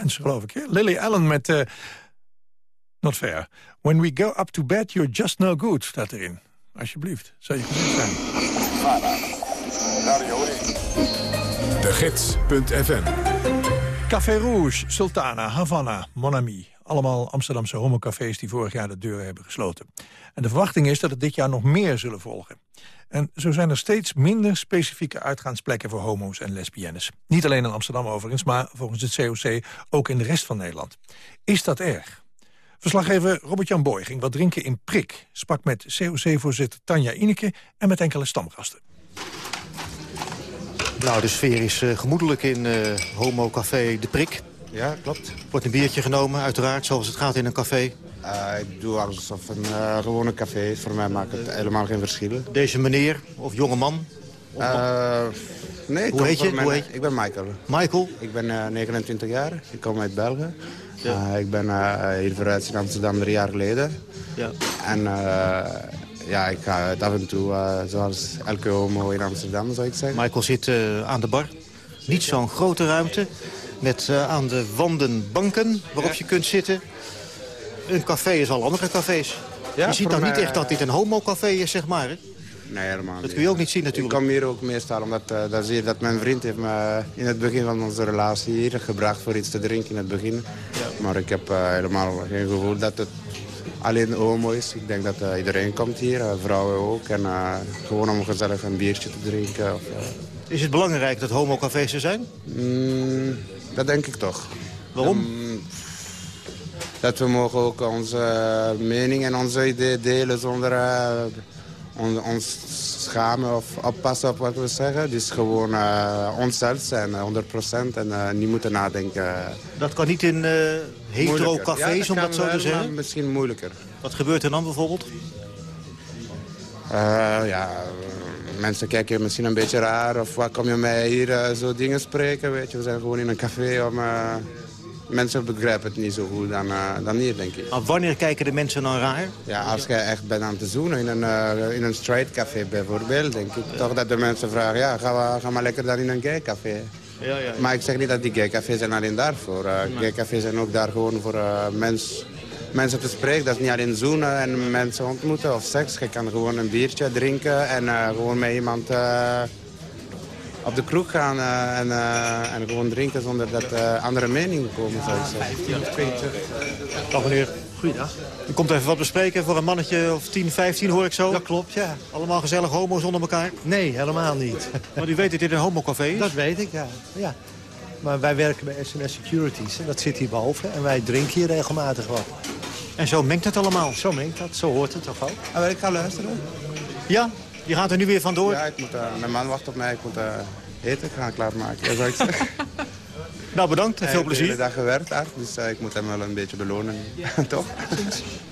Speaker 7: Mensen, geloof ik. Hè? Lily Allen met... eh, not fair. When we go up to bed, you're just no good, staat erin. Alsjeblieft, zou je gezien zijn.
Speaker 1: De Gids.fm
Speaker 7: Café Rouge, Sultana, Havana, Mon Ami. Allemaal Amsterdamse homocafés die vorig jaar de deuren hebben gesloten. En de verwachting is dat er dit jaar nog meer zullen volgen. En zo zijn er steeds minder specifieke uitgaansplekken voor homo's en lesbiennes. Niet alleen in Amsterdam overigens, maar volgens het COC ook in de rest van Nederland. Is dat erg? Verslaggever Robert-Jan Boy ging wat drinken in Prik. Sprak met COC-voorzitter Tanja Ineke en met enkele stamgasten.
Speaker 15: Nou, de sfeer is eh, gemoedelijk in eh Homo Café De Prik.
Speaker 16: Ja, klopt.
Speaker 15: Wordt een biertje genomen, uiteraard, zoals het gaat in een café.
Speaker 16: Eh, ik doe alles of een eh, gewone café. Voor mij maakt het helemaal geen verschil.
Speaker 15: Deze meneer, of jonge man?
Speaker 16: Eh, nee,
Speaker 15: Hoe heet je? Hoe heet je?
Speaker 16: Ik ben Michael.
Speaker 15: Michael?
Speaker 16: Ik ben eh, 29 jaar. Ik kom uit België. Ik ben hier verhuisd in Amsterdam drie jaar geleden.
Speaker 15: Ja.
Speaker 16: En ja, ik ga het af en toe, zoals elke homo in Amsterdam, zou ik zeggen.
Speaker 15: Michael zit aan de bar. Niet zo'n grote ruimte. Met aan de wanden banken waarop je kunt zitten. Een café is al andere cafés.
Speaker 16: Ja,
Speaker 15: je ziet dan niet echt dat dit een homocafé is, zeg maar. Hè?
Speaker 16: Nee, helemaal
Speaker 15: Dat kun je ook niet zien natuurlijk.
Speaker 16: Ik kom hier ook meestal omdat uh, dat zie je dat mijn vriend heeft me in het begin van onze relatie hier gebracht voor iets te drinken in het begin. Maar ik heb uh, helemaal geen gevoel dat het alleen homo is. Ik denk dat uh, iedereen komt hier, vrouwen ook. En gewoon om gezellig een biertje te drinken. Of,
Speaker 15: Is het belangrijk dat homocafés er zijn?
Speaker 16: Mm, dat denk ik toch.
Speaker 15: Waarom?
Speaker 16: Um, dat we mogen ook onze mening en onze idee delen zonder uh, on, ons schamen of oppassen op wat we zeggen. Dus gewoon uh, onszelf zijn, 100% en uh, niet moeten nadenken.
Speaker 15: Dat kan niet in hetero-cafés,
Speaker 16: ja,
Speaker 15: om dat zo te zeggen?
Speaker 16: misschien moeilijker.
Speaker 15: Wat gebeurt er dan bijvoorbeeld?
Speaker 16: ja, mensen kijken misschien een beetje raar. Of wat kom je mij hier zo dingen spreken, weet je. We zijn gewoon in een café om mensen begrijpen het niet zo goed dan, uh, dan hier, denk ik.
Speaker 15: Maar wanneer kijken de mensen dan raar?
Speaker 16: Ja, als je echt bent aan te zoenen in een, uh, in een straight café bijvoorbeeld, denk ik toch dat de mensen vragen, ja, ga, ga maar lekker dan in een gay café.
Speaker 15: Ja, ja, ja.
Speaker 16: Maar ik zeg niet dat die gay cafés zijn alleen daarvoor. Uh, nee. Gay cafés zijn ook daar gewoon voor mens, mensen te spreken. Dat is niet alleen zoenen en mensen ontmoeten of seks. Je kan gewoon een biertje drinken en gewoon met iemand op de kroeg gaan uh, en, uh, en gewoon drinken zonder dat uh, andere meningen komen, ik zeggen.
Speaker 15: 15 of 20. Dag meneer. Goeiedag. U komt even wat bespreken voor een mannetje of 10, 15 hoor ik zo.
Speaker 17: Dat klopt, ja.
Speaker 15: Allemaal gezellig homo's onder elkaar?
Speaker 17: Nee, helemaal niet.
Speaker 15: maar u weet dat dit een homocafé is?
Speaker 17: Dat weet ik, ja. ja. Maar wij werken bij SNS Securities en dat zit hier boven. En wij drinken hier regelmatig wat.
Speaker 15: En zo mengt het allemaal?
Speaker 17: Zo mengt dat, zo hoort het toch ook.
Speaker 16: Ah, ik ga luisteren.
Speaker 15: Ja? Je gaat er nu weer vandoor?
Speaker 16: Ja, ik moet, uh, mijn man wacht op mij. Ik moet uh, eten gaan klaarmaken, dat zou ik zeggen.
Speaker 15: nou, bedankt en veel plezier.
Speaker 16: Ik heb de hele dag gewerkt, dus uh, ik moet hem wel een beetje belonen. Toch?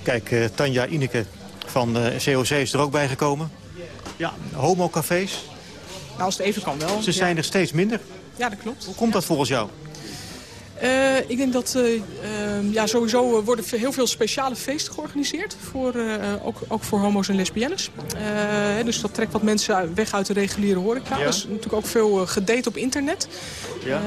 Speaker 15: Kijk, Tanja Ineke van COC is er ook bij gekomen. Ja, homocafés.
Speaker 18: Nou, als het even kan wel.
Speaker 15: Ze zijn
Speaker 18: ja.
Speaker 15: er steeds minder.
Speaker 18: Ja, dat klopt.
Speaker 15: Hoe komt dat volgens jou?
Speaker 18: Uh, ik denk dat uh, uh, ja, sowieso worden heel veel speciale feesten georganiseerd. Voor, ook, ook voor homo's en lesbiennes. dus dat trekt wat mensen weg uit de reguliere horeca. Ja. Er is natuurlijk ook veel gedate op internet. Ja.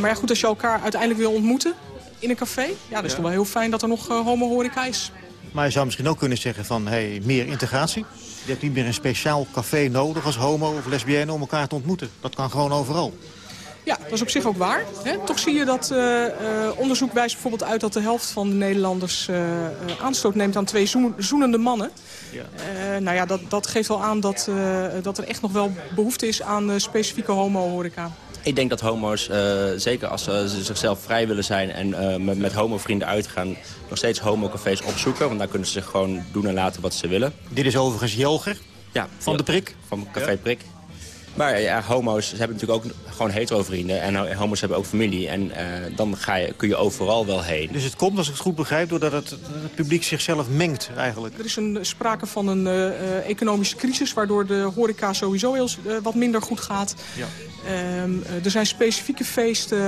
Speaker 18: maar ja, goed, als je elkaar uiteindelijk wil ontmoeten in een café... Ja, dan is het ja. wel heel fijn dat er nog homo-horeca is.
Speaker 15: Maar je zou misschien ook kunnen zeggen van hey, meer integratie. Je hebt niet meer een speciaal café nodig als homo of lesbienne om elkaar te ontmoeten. Dat kan gewoon overal.
Speaker 18: Ja, dat is op zich ook waar. Hè. Toch zie je dat uh, uh, onderzoek wijst bijvoorbeeld uit dat de helft van de Nederlanders uh, aanstoot neemt aan twee zoen, zoenende mannen. Ja. nou ja, dat, dat geeft wel aan dat, dat er echt nog wel behoefte is aan specifieke homo-horeca.
Speaker 19: Ik denk dat homo's, uh, zeker als ze zichzelf vrij willen zijn en uh, met, met homo-vrienden uitgaan, nog steeds homocafés opzoeken. Want daar kunnen ze zich gewoon doen en laten wat ze willen.
Speaker 15: Dit is overigens Jelger
Speaker 19: ja,
Speaker 15: van de Prik.
Speaker 19: Van Café ja. Prik. Maar ja, homo's ze hebben natuurlijk ook gewoon hetero-vrienden. En homo's hebben ook familie. En uh, dan ga je, kun je overal wel heen.
Speaker 15: Dus het komt, als ik het goed begrijp, doordat het, het publiek zichzelf mengt eigenlijk?
Speaker 18: Er is een, sprake van een uh, economische crisis... waardoor de horeca sowieso heel, uh, wat minder goed gaat. Ja. Ehm, eh, er zijn specifieke feesten.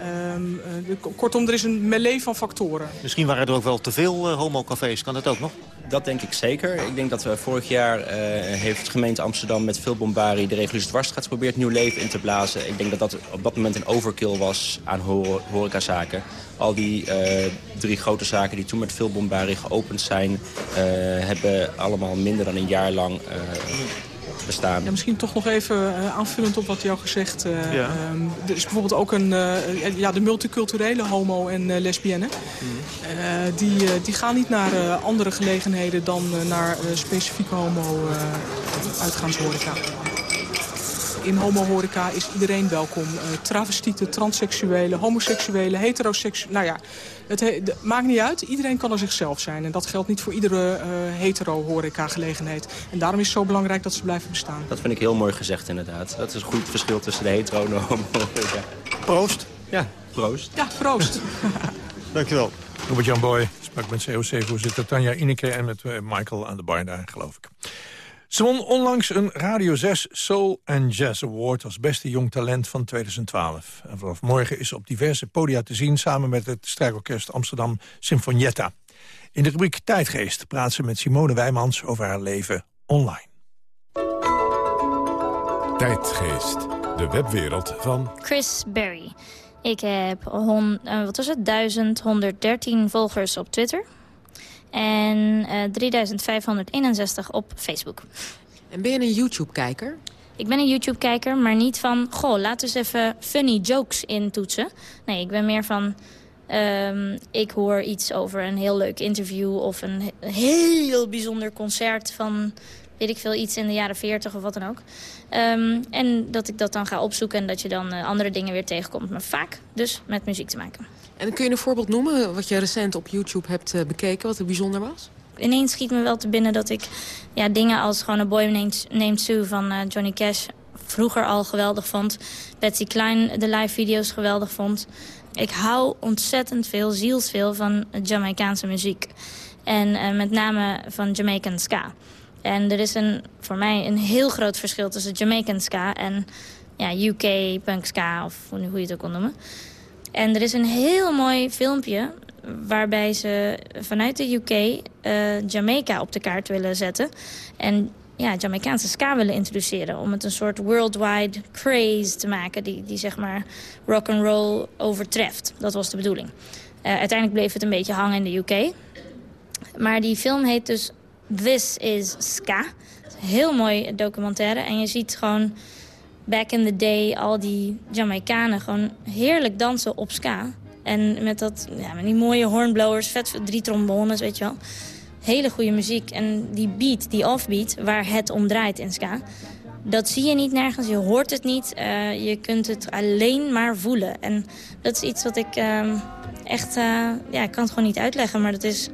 Speaker 18: ehm, eh, de- kortom, er is een melee van factoren.
Speaker 15: Misschien waren er ook wel te veel eh, homocafés. Kan dat ook nog?
Speaker 19: Dat denk ik zeker. Ik denk dat we vorig jaar eh, heeft de gemeente Amsterdam met veel bombarie de reguliere dwarsstraat geprobeerd nieuw leven in te blazen. Ik denk dat dat op dat moment een overkill was aan ho horecazaken. Al die eh, drie grote zaken die toen met veel bombarie geopend zijn, eh, hebben allemaal minder dan een jaar lang eh, bestaan.
Speaker 18: Ja, misschien toch nog even eh, aanvullend op wat jou gezegd. eh,
Speaker 19: Ja.
Speaker 18: ehm, er is bijvoorbeeld ook een, eh, ja, de multiculturele homo en eh, lesbienne. Eh, die, eh, die gaan niet naar eh, andere gelegenheden dan eh, naar eh, specifieke homo-uitgaanshoreca. In homo-horeca is iedereen welkom. Eh travestieten, transseksuelen, homoseksuelen, heteroseksuelen. Nou ja, het he- maakt niet uit. Iedereen kan er zichzelf zijn. En dat geldt niet voor iedere eh hetero-horeca-gelegenheid. En daarom is het zo belangrijk dat ze blijven bestaan.
Speaker 19: Dat vind ik heel mooi gezegd inderdaad. Dat is een goed verschil tussen de hetero en de homo. Ja.
Speaker 15: Proost.
Speaker 19: Ja, proost.
Speaker 18: Ja, proost.
Speaker 7: Dankjewel. Robert-Jan Boy sprak met COC-voorzitter Tanja Ineke... en met eh, Michael aan de bar daar, geloof ik. Ze won onlangs een Radio 6 Soul and Jazz Award... als beste jong talent van 2012. En vanaf morgen is ze op diverse podia te zien... samen met het strijkorkest Amsterdam Sinfonietta. In de rubriek Tijdgeest praat ze met Simone Wijmans... over haar leven online.
Speaker 1: Tijdgeest, de webwereld van
Speaker 20: Chris Berry. Ik heb hon, eh, wat was het? 1113 volgers op Twitter. En eh 3561 op Facebook.
Speaker 21: En ben je een YouTube-kijker?
Speaker 20: Ik ben een YouTube-kijker, maar niet van... Goh, laat eens even funny jokes intoetsen. Nee, ik ben meer van... ehm, ik hoor iets over een heel leuk interview... of een he- heel bijzonder concert van... weet ik veel, iets in de jaren 40 of wat dan ook. Ehm, en dat ik dat dan ga opzoeken en dat je dan eh, andere dingen weer tegenkomt. Maar vaak dus met muziek te maken.
Speaker 21: En kun je een voorbeeld noemen wat je recent op YouTube hebt eh, bekeken, wat er bijzonder was?
Speaker 20: Ineens schiet me wel te binnen dat ik ja, dingen als gewoon A Boy Named, Sue van eh, Johnny Cash vroeger al geweldig vond. Betsy Klein de live video's geweldig vond. Ik hou ontzettend veel, zielsveel van Jamaicaanse muziek. En eh, met name van Jamaican ska. En er is een, voor mij een heel groot verschil tussen Jamaican ska en ja, UK punk ska, of hoe je het ook wil noemen. En er is een heel mooi filmpje waarbij ze vanuit de UK eh, Jamaica op de kaart willen zetten. En ja, Jamaicaanse ska willen introduceren. Om het een soort worldwide craze te maken die, die zeg maar rock and roll overtreft. Dat was de bedoeling. Eh, uiteindelijk bleef het een beetje hangen in de UK. Maar die film heet dus This is Ska. Heel mooi documentaire. En je ziet gewoon back in the day al die Jamaicanen gewoon heerlijk dansen op ska. En met, dat, ja, met die mooie hornblowers, vet drie trombones, weet je wel. Hele goede muziek. En die beat, die offbeat, waar het om draait in ska... dat zie je niet nergens, je hoort het niet. eh, je kunt het alleen maar voelen. En dat is iets wat ik ehm, echt... eh, ja, ik kan het gewoon niet uitleggen, maar dat is...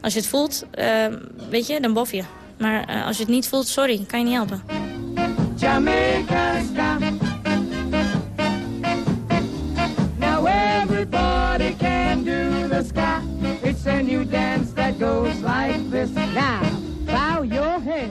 Speaker 20: Als je het voelt, eh, weet je, dan bof je. Maar als je het niet voelt, sorry, kan je niet helpen.
Speaker 22: Jamaica ska. Now everybody can do the ska. It's a new dance that goes like this. Now, bow your head.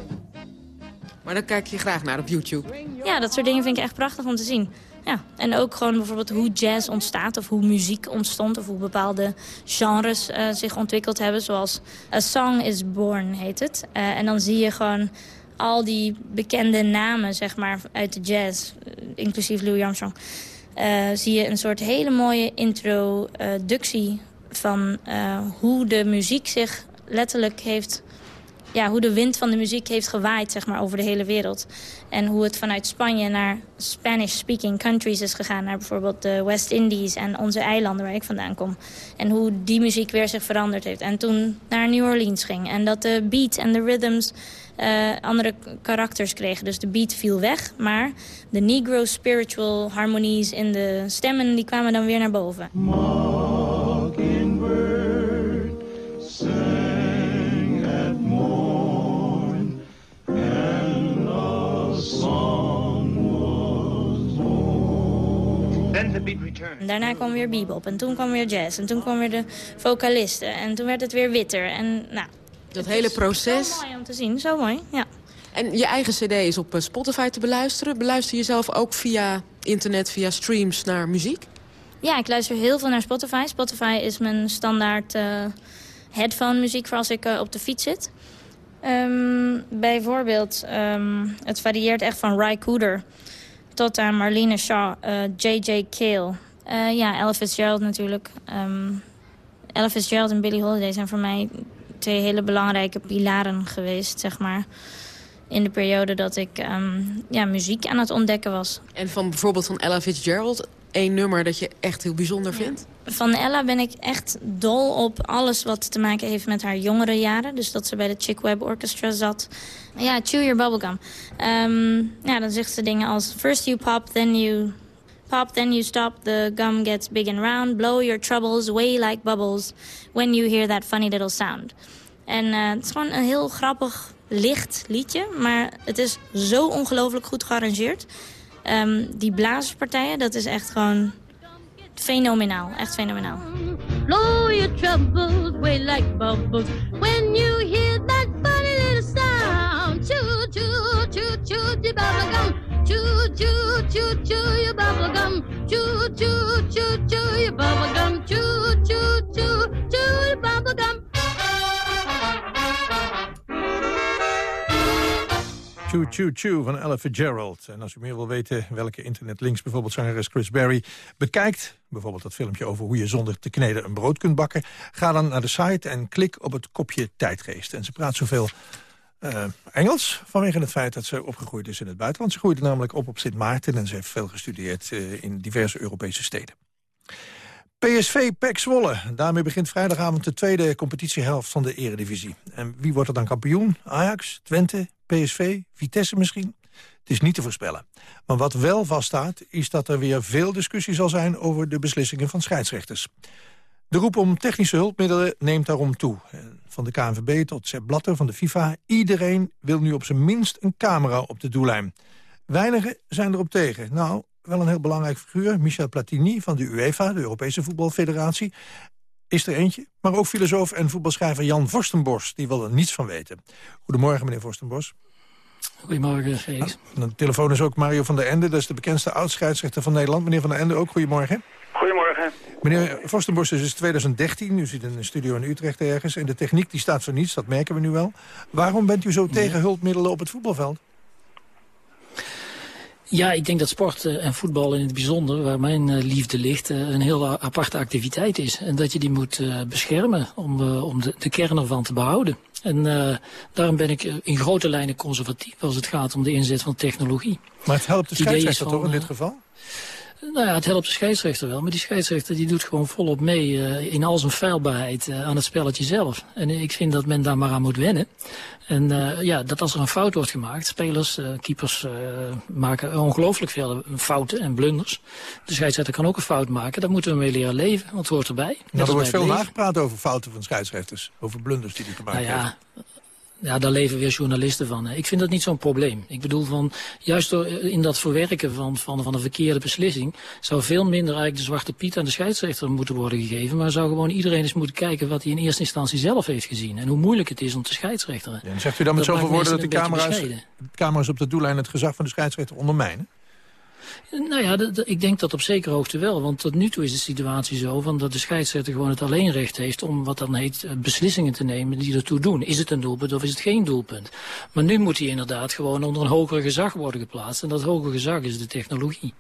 Speaker 21: Maar dan kijk je graag naar op YouTube.
Speaker 20: Ja, dat soort dingen vind ik echt prachtig om te zien. Ja, en ook gewoon bijvoorbeeld hoe jazz ontstaat of hoe muziek ontstond... of hoe bepaalde genres eh, zich ontwikkeld hebben. Zoals A Song is Born heet het. Eh, en dan zie je gewoon al die bekende namen zeg maar, uit de jazz, eh, inclusief Louis Armstrong... eh, zie je een soort hele mooie introductie van eh, hoe de muziek zich letterlijk heeft ja, hoe de wind van de muziek heeft gewaaid zeg maar, over de hele wereld. En hoe het vanuit Spanje naar Spanish-speaking countries is gegaan. Naar bijvoorbeeld de West Indies en onze eilanden waar ik vandaan kom. En hoe die muziek weer zich veranderd heeft. En toen naar New Orleans ging. En dat de beat en de rhythms eh, andere karakters kregen. Dus de beat viel weg. Maar de negro spiritual harmonies in de stemmen die kwamen dan weer naar boven. En daarna kwam weer bebop. En toen kwam weer jazz. En toen kwam weer de vocalisten. En toen werd het weer witter. En nou...
Speaker 21: Dat hele proces.
Speaker 20: Zo mooi om te zien. Zo mooi, ja.
Speaker 21: En je eigen cd is op eh, Spotify te beluisteren. Beluister je zelf ook via internet via streams naar muziek?
Speaker 20: Ja, ik luister heel veel naar Spotify. Spotify is mijn standaard uh, headphone muziek voor als ik uh, op de fiets zit. Um, bijvoorbeeld, um, het varieert echt van Ry Cooder tot aan Marlene Shaw, uh, J.J. Cale. ja, Ella Fitzgerald natuurlijk. Um, Ella Fitzgerald en Billie Holiday zijn voor mij twee hele belangrijke pilaren geweest, zeg maar. In de periode dat ik ja, muziek aan het ontdekken was.
Speaker 21: En van bijvoorbeeld van Ella Fitzgerald, één nummer dat je echt heel bijzonder vindt?
Speaker 20: Van Ella ben ik echt dol op alles wat te maken heeft met haar jongere jaren. Dus dat ze bij de Chick Webb Orchestra zat. Ja, chew your bubblegum. Um, ja, dan zegt ze dingen als... First you pop, then you pop, then you stop. The gum gets big and round. Blow your troubles away like bubbles. When you hear that funny little sound. En uh, het is gewoon een heel grappig, licht liedje. Maar het is zo ongelooflijk goed gearrangeerd. Um, die blazerspartijen, dat is echt gewoon fenomenaal. Echt fenomenaal. Blow your troubles way like bubbles when you hear that funny little sound. Choo, choo, choo, choo, your Choo, choo, choo, choo, your bubblegum. Choo, choo, choo, choo, your bubblegum. Choo, choo, choo, choo, your bubblegum.
Speaker 7: Choo Choo Choo van Ella Fitzgerald. En als u meer wil weten welke internetlinks bijvoorbeeld zangeres Chris Berry bekijkt... bijvoorbeeld dat filmpje over hoe je zonder te kneden een brood kunt bakken... ga dan naar de site en klik op het kopje tijdgeest. En ze praat zoveel uh, Engels vanwege het feit dat ze opgegroeid is in het buitenland. Ze groeide namelijk op op Sint Maarten en ze heeft veel gestudeerd uh, in diverse Europese steden. PSV Pek Zwolle. Daarmee begint vrijdagavond de tweede competitiehelft van de eredivisie. En wie wordt er dan kampioen? Ajax, Twente, PSV, Vitesse misschien? Het is niet te voorspellen. Maar wat wel vaststaat, is dat er weer veel discussie zal zijn... over de beslissingen van scheidsrechters. De roep om technische hulpmiddelen neemt daarom toe. Van de KNVB tot Sepp Blatter van de FIFA. Iedereen wil nu op zijn minst een camera op de doellijn. Weinigen zijn erop tegen. Nou, wel een heel belangrijk figuur. Michel Platini van de UEFA, de Europese Voetbalfederatie. Is er eentje. Maar ook filosoof en voetbalschrijver Jan Vorstenbos. Die wil er niets van weten. Goedemorgen, meneer Vorstenbos.
Speaker 23: Goedemorgen, Felix.
Speaker 7: de telefoon is ook Mario van der Ende. Dat is de bekendste oud-scheidsrechter van Nederland. Meneer van der Ende, ook goedemorgen. Meneer Vorstenbos, is 2013. U zit in een studio in Utrecht ergens. En de techniek die staat voor niets, dat merken we nu wel. Waarom bent u zo tegen hulpmiddelen op het voetbalveld?
Speaker 23: Ja, ik denk dat sport eh, en voetbal in het bijzonder, waar mijn eh, liefde ligt, eh, een heel aparte activiteit is. En dat je die moet beschermen om, om de, de kern ervan te behouden. En daarom ben ik in grote lijnen conservatief als het gaat om de inzet van technologie.
Speaker 7: Maar het helpt de scheidsrechter toch in dit geval?
Speaker 23: Nou ja, het helpt de scheidsrechter wel. Maar die scheidsrechter die doet gewoon volop mee uh, in al zijn feilbaarheid uh, aan het spelletje zelf. En ik vind dat men daar maar aan moet wennen. En uh, ja, dat als er een fout wordt gemaakt, spelers, keepers maken ongelooflijk veel fouten en blunders. De scheidsrechter kan ook een fout maken, daar moeten we mee leren leven, want het hoort erbij.
Speaker 7: Nou, er wordt veel nagepraat over fouten van scheidsrechters, over blunders die die gemaakt
Speaker 23: nou ja, ja, daar leven weer journalisten van. Ik vind dat niet zo'n probleem. Ik bedoel, van, juist door, eh, in dat verwerken van, van, van een verkeerde beslissing... zou veel minder eigenlijk de zwarte piet aan de scheidsrechter moeten worden gegeven... maar zou gewoon iedereen eens moeten kijken wat hij in eerste instantie zelf heeft gezien... en hoe moeilijk het is om te scheidsrechteren.
Speaker 7: Ja, zegt u dan met zoveel woorden dat de camera's, camera's op de doellijn... het gezag van de scheidsrechter ondermijnen?
Speaker 23: Nou ja, ik denk dat op zekere hoogte wel. Want tot nu toe is de situatie zo van dat de scheidsrechter gewoon het alleenrecht heeft... om wat dan heet eh, beslissingen te nemen die ertoe doen. Is het een doelpunt of is het geen doelpunt? Maar nu moet hij inderdaad gewoon onder een hoger gezag worden geplaatst. En dat hogere gezag is de technologie.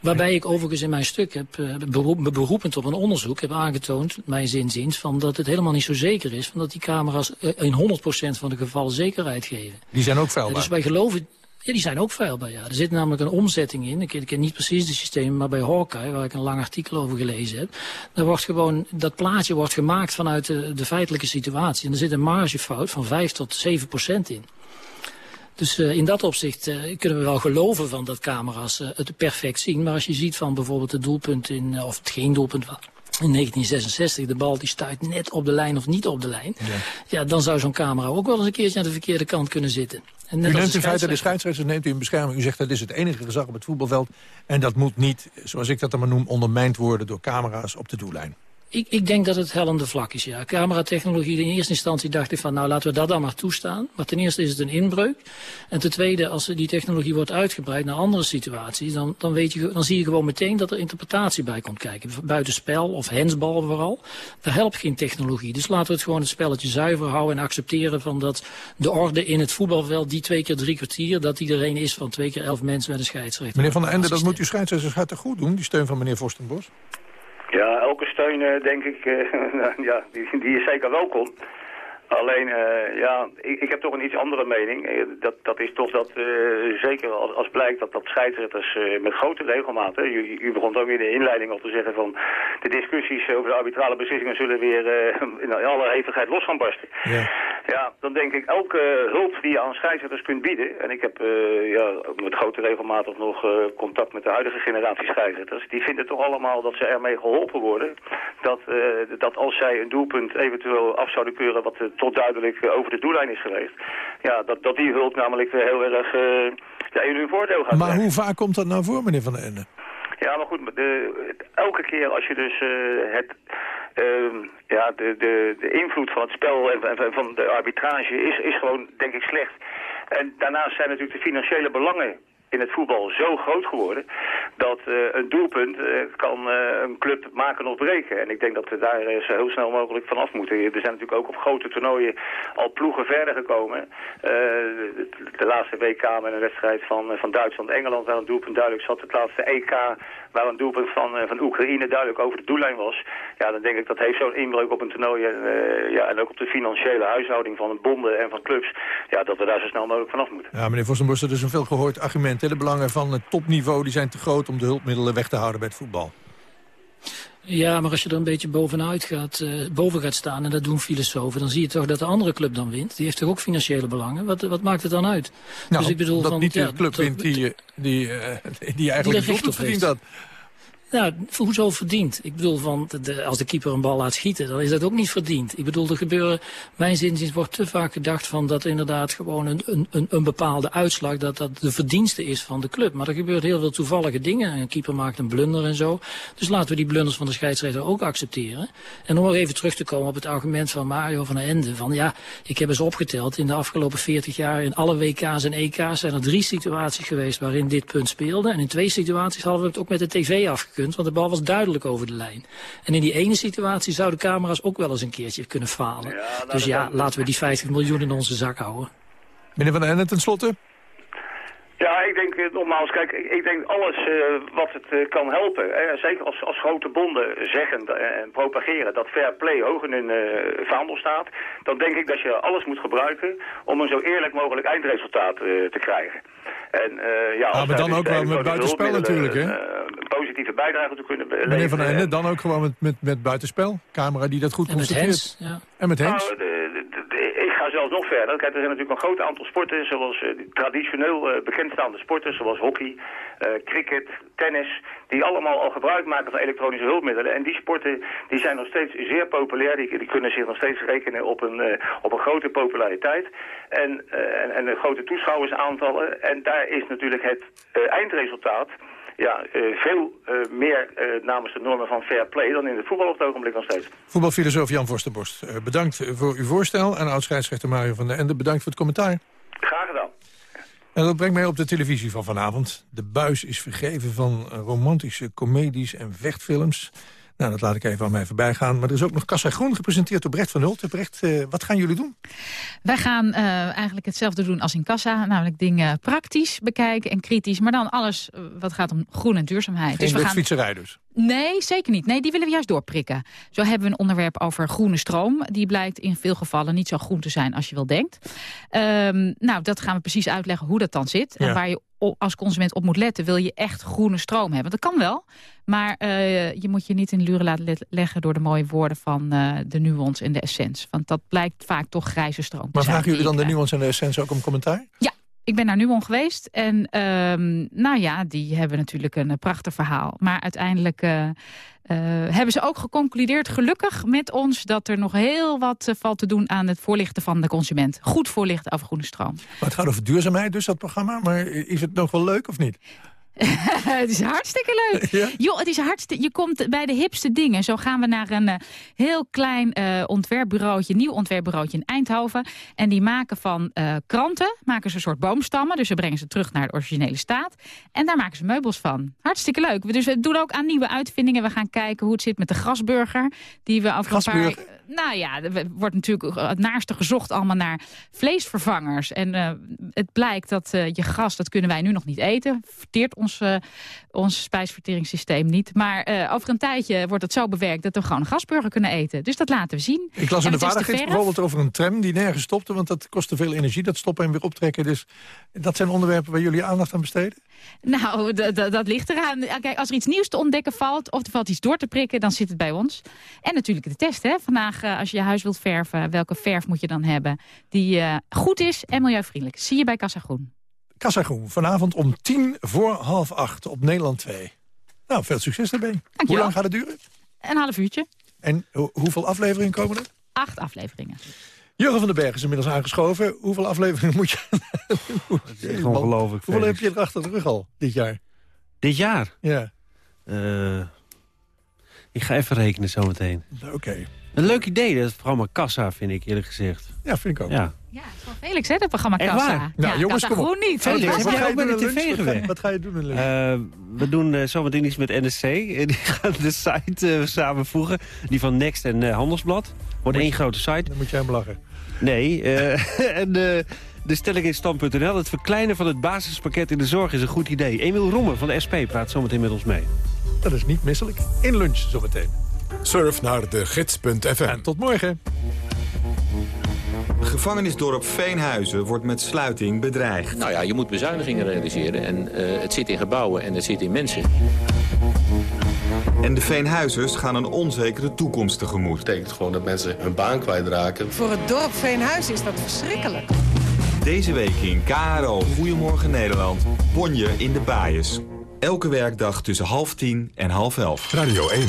Speaker 23: Waarbij ik overigens in mijn stuk heb, uh, beroepend op een onderzoek, heb aangetoond, mijn zinziens, van dat het helemaal niet zo zeker is, van dat die camera's uh, in 100% van de gevallen zekerheid geven.
Speaker 7: Die zijn ook vuilbaar.
Speaker 23: dus wij geloven, ja, die zijn ook feilbaar, ja. Er zit namelijk een omzetting in. Ik, ken niet precies de systemen, maar bij Hawkeye, waar ik een lang artikel over gelezen heb... daar wordt gewoon, dat plaatje wordt gemaakt vanuit de, feitelijke situatie. En er zit een margefout van 5 tot 7 procent in. Dus uh, in dat opzicht uh, kunnen we wel geloven van dat camera's uh, het perfect zien. Maar als je ziet van bijvoorbeeld het doelpunt, in, of het geen doelpunt in 1966, de bal die stuit net op de lijn of niet op de lijn. Ja, ja dan zou zo'n camera ook wel eens een keertje aan de verkeerde kant kunnen zitten.
Speaker 7: En u neemt in feite de scheidsrechter neemt u in bescherming. U zegt dat is het enige gezag op het voetbalveld. En dat moet niet, zoals ik dat dan maar noem, ondermijnd worden door camera's op de doellijn.
Speaker 23: Ik, ik denk dat het hellende vlak is, ja. Cameratechnologie, in eerste instantie dacht ik van... nou, laten we dat dan maar toestaan. Maar ten eerste is het een inbreuk. En ten tweede, als die technologie wordt uitgebreid naar andere situaties... dan, dan, weet je, dan zie je gewoon meteen dat er interpretatie bij komt kijken. Buitenspel of hensbal vooral. Daar helpt geen technologie. Dus laten we het gewoon het spelletje zuiver houden... en accepteren van dat de orde in het voetbalveld... die twee keer drie kwartier, dat iedereen is van twee keer elf mensen met een scheidsrechter.
Speaker 7: Meneer Van der Ende, dat moet uw scheidsrechters hartig goed doen, die steun van meneer Vorstenbos.
Speaker 24: Ja, elke steun, eh, denk ik, eh, ja, die, die is zeker welkom. Alleen, eh, ja, ik, ik heb toch een iets andere mening. Eh, Dat, dat is toch dat, eh, zeker als, als blijkt dat, dat scheidsrechters met grote regelmaat... Hè, u, u begon ook in de inleiding al te zeggen van... de discussies over de arbitrale beslissingen zullen weer in alle hevigheid los gaan barsten.
Speaker 7: Ja.
Speaker 24: Ja, dan denk ik elke hulp die je aan scheidsrechters kunt bieden... en ik heb ja, met grote regelmaat ook nog contact met de huidige generatie scheidsrechters... die vinden toch allemaal dat ze ermee geholpen worden... dat, dat als zij een doelpunt eventueel af zouden keuren... wat eh, tot duidelijk eh, over de doellijn is geweest... ja, dat, dat die hulp namelijk weer heel erg eh, ja, in hun voordeel gaat
Speaker 7: Maar hoe vaak komt dat nou voor, meneer Van der Ende?
Speaker 24: Ja, maar goed, de, elke keer als je dus eh, het, ehm, ja, de, de, de invloed van het spel en, en van de arbitrage is, is gewoon, denk ik, slecht. En daarnaast zijn natuurlijk de financiële belangen in het voetbal zo groot geworden dat eh, een doelpunt eh, kan eh, een club maken of breken. En ik denk dat we daar zo heel snel mogelijk vanaf moeten. Er zijn natuurlijk ook op grote toernooien al ploegen verder gekomen. De, de laatste WK met een wedstrijd van, van Duitsland-Engeland waar een doelpunt duidelijk zat. Het laatste EK waar een doelpunt van, van Oekraïne duidelijk over de doellijn was. Ja, dan denk ik dat heeft zo'n inbreuk op een toernooi en, ja, en ook op de financiële huishouding van bonden en van clubs. Ja, dat we daar zo snel mogelijk vanaf moeten.
Speaker 7: Ja, meneer Vossenbos, dat is een veel gehoord argument. De belangen van het topniveau die zijn te groot om de hulpmiddelen weg te houden bij het voetbal.
Speaker 23: Ja, maar als je er een beetje bovenuit gaat, eh, boven gaat staan, en dat doen filosofen... dan zie je toch dat de andere club dan wint. Die heeft toch ook financiële belangen? Wat, wat maakt het dan uit?
Speaker 7: Nou,
Speaker 23: dus ik bedoel
Speaker 7: dat
Speaker 23: van,
Speaker 7: niet
Speaker 23: ja,
Speaker 7: de club wint die, die, eh, die eigenlijk
Speaker 23: recht
Speaker 7: de
Speaker 23: op
Speaker 7: verdient dat.
Speaker 23: Nou, hoezo verdiend? Ik bedoel, van de- als de keeper een bal laat schieten, dan is dat ook niet verdiend. Ik bedoel, er gebeuren, mijn zinzins wordt te vaak gedacht van dat inderdaad gewoon een, een, een, bepaalde uitslag, dat dat de verdienste is van de club. Maar er gebeuren heel veel toevallige dingen. Een keeper maakt een blunder en zo. Dus laten we die blunders van de scheidsrechter ook accepteren. En om nog even terug te komen op het argument van Mario van der Ende. Van ja, ik heb eens opgeteld, in de afgelopen 40 jaar in alle WK's en EK's zijn er drie situaties geweest waarin dit punt speelde. En in twee situaties hadden we het ook met de tv want de bal was duidelijk over de lijn. En in die ene situatie zouden camera's ook wel eens een keertje kunnen falen. dus ja, laten we die 50 miljoen in onze zak houden.
Speaker 7: Meneer Van Ende, tenslotte.
Speaker 24: Ja, ik denk eh, nogmaals, kijk, ik, denk alles eh, wat het eh, kan helpen. Hè, zeker als, als grote bonden zeggen en propageren dat fair play hoog in hun eh, vaandel staat. Dan denk ik dat je alles moet gebruiken om een zo eerlijk mogelijk eindresultaat eh, te krijgen. En, eh, ja, als
Speaker 7: Ah, maar dan
Speaker 24: dus
Speaker 7: ook wel met buitenspel natuurlijk, hè?
Speaker 24: eh, een positieve bijdrage te kunnen leveren.
Speaker 7: Meneer Van der Ende, dan ook gewoon met, met, met buitenspel. Camera die dat goed
Speaker 23: En met
Speaker 7: constateert.
Speaker 23: hens, ja.
Speaker 7: En met hens.
Speaker 24: Nou, de- de- ga zelfs nog verder. Kijk, er zijn natuurlijk een groot aantal sporten, zoals eh, traditioneel eh, bekendstaande sporten, zoals hockey, eh, cricket, tennis, die allemaal al gebruik maken van elektronische hulpmiddelen. En die sporten die zijn nog steeds zeer populair, die, kunnen zich nog steeds rekenen op een, op een grote populariteit en, en, en grote toeschouwersaantallen. En daar is natuurlijk het eindresultaat ja, eh, veel eh, meer eh, namens de normen van fair play dan in het voetbal op het ogenblik nog steeds.
Speaker 7: Voetbalfilosoof Jan Vorstenborst, bedankt voor uw voorstel. En oud-scheidsrechter Mario van der Ende, bedankt voor het commentaar.
Speaker 24: Graag gedaan.
Speaker 7: En dat brengt mij op de televisie van vanavond. De buis is vergeven van romantische comedies en vechtfilms. Nou, dat laat ik even aan mij voorbij gaan. Maar er is ook nog Kassa Groen gepresenteerd door Brecht van Hulten. Brecht, eh, wat gaan jullie doen?
Speaker 25: Wij gaan eh, eigenlijk hetzelfde doen als in Kassa. Namelijk dingen praktisch bekijken en kritisch. Maar dan alles eh, wat gaat om groen en duurzaamheid.
Speaker 7: Geen
Speaker 25: we gaan...
Speaker 7: fietserij dus.
Speaker 25: Nee, zeker niet. Nee, die willen we juist doorprikken. Zo hebben we een onderwerp over groene stroom. Die blijkt in veel gevallen niet zo groen te zijn als je wel denkt. Ehm, nou, dat gaan we precies uitleggen hoe dat dan zit.
Speaker 26: Ja.
Speaker 25: En waar je als consument op moet letten. Wil je echt groene stroom hebben? Dat kan wel. Maar eh, je moet je niet in luren laten le- leggen... door de mooie woorden van eh, de nuance en de essence. Want dat blijkt vaak toch grijze stroom te
Speaker 7: Maar vragen jullie dan de nuance en de essence ook om commentaar?
Speaker 25: ja, ik ben naar Nuon geweest. En ehm, nou ja, die hebben natuurlijk een eh, prachtig verhaal. Maar uiteindelijk eh, eh, hebben ze ook geconcludeerd, gelukkig met ons... dat er nog heel wat valt te doen aan het voorlichten van de consument. Goed voorlichten over groene stroom.
Speaker 7: Maar het gaat duurzaamheid dus, dat programma. Maar is het nog wel leuk of niet?
Speaker 25: het is hartstikke leuk. Joh, het is hartstikke, je komt bij de hipste dingen. Zo gaan we naar een eh, heel klein uh, ontwerpbureautje, nieuw ontwerpbureautje in Eindhoven. En die maken van uh, kranten, maken ze een soort boomstammen. Dus ze brengen ze terug naar de originele staat. En daar maken ze meubels van. Hartstikke leuk. Dus we doen ook aan nieuwe uitvindingen. We gaan kijken hoe het zit met de grasburger. Die we over een paar... Nou ja, er wordt natuurlijk het naarste gezocht allemaal naar vleesvervangers. En het blijkt dat je gras, dat kunnen wij nu nog niet eten. Verteert ons, uh, ons spijsverteringssysteem niet. Maar uh, over een tijdje wordt het zo bewerkt dat we gewoon een gasburger kunnen eten. Dus dat laten we zien.
Speaker 7: Ik las in de vaardigheid bijvoorbeeld over een tram die nergens stopte... want dat kostte veel energie, dat stoppen en weer optrekken. Dus dat zijn onderwerpen waar jullie aandacht aan besteden?
Speaker 25: Nou, dat ligt eraan. Kijk, als er iets nieuws te ontdekken valt... of er valt iets door te prikken, dan zit het bij ons. En natuurlijk de test, hè. Vandaag, uh, als je je huis wilt verven... welke verf moet je dan hebben die goed is en milieuvriendelijk. Zie je bij Casa Groen.
Speaker 7: Kassagroen, vanavond om tien voor half acht op Nederland 2. Nou, veel succes daarbij. Hoe lang gaat het duren?
Speaker 25: Een half uurtje.
Speaker 7: En hoeveel afleveringen komen er?
Speaker 25: Acht afleveringen.
Speaker 7: Jurgen van den Berg is inmiddels aangeschoven. Hoeveel afleveringen moet je...
Speaker 27: Het is ongelooflijk.
Speaker 7: Hoeveel heb je er achter de rug al, dit jaar?
Speaker 27: Dit jaar?
Speaker 7: Ja.
Speaker 27: Uh, ik ga even rekenen zometeen.
Speaker 7: Oké.
Speaker 27: Een leuk idee, dat programma Kassa, vind ik eerlijk gezegd.
Speaker 7: Ja, vind ik ook.
Speaker 27: Ja.
Speaker 25: Ja, het is van Felix, hè, dat programma Kassa.
Speaker 7: Nou,
Speaker 25: ja,
Speaker 7: jongens, kom
Speaker 25: op. niet.
Speaker 27: Felix, heb jij ook bij de tv gewerkt?
Speaker 7: Wat ga je doen in
Speaker 27: uh, We doen uh, zometeen iets met NSC. Die gaan de site uh, samenvoegen. Die van Next en uh, Handelsblad. Wordt één grote site.
Speaker 7: Dan moet jij hem lachen.
Speaker 27: Nee, en de stelling in stand.nl. Het verkleinen van het basispakket in de zorg is een goed idee. Emiel Romme van de SP praat zometeen met ons mee.
Speaker 7: Dat is niet misselijk. In lunch zometeen.
Speaker 1: Surf naar de gids.fm.
Speaker 7: En tot morgen.
Speaker 26: Gevangenisdorp Veenhuizen wordt met sluiting bedreigd.
Speaker 28: Nou ja, je moet bezuinigingen realiseren. En uh, het zit in gebouwen en het zit in mensen.
Speaker 26: En de Veenhuizers gaan een onzekere toekomst tegemoet.
Speaker 29: Dat betekent gewoon dat mensen hun baan kwijtraken.
Speaker 30: Voor het dorp Veenhuizen is dat verschrikkelijk.
Speaker 26: Deze week in KRO Goedemorgen Nederland. Bonje in de Baaiers. Elke werkdag tussen half tien en half elf.
Speaker 1: Radio 1.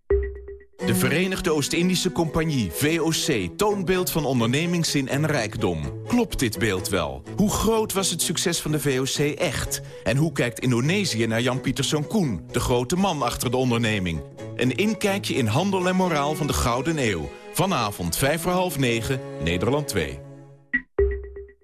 Speaker 31: De Verenigde Oost-Indische Compagnie, VOC, toonbeeld van ondernemingszin en rijkdom. Klopt dit beeld wel? Hoe groot was het succes van de VOC echt? En hoe kijkt Indonesië naar Jan Pieterszoon Koen, de grote man achter de onderneming? Een inkijkje in handel en moraal van de Gouden Eeuw. Vanavond, vijf voor half negen, Nederland 2.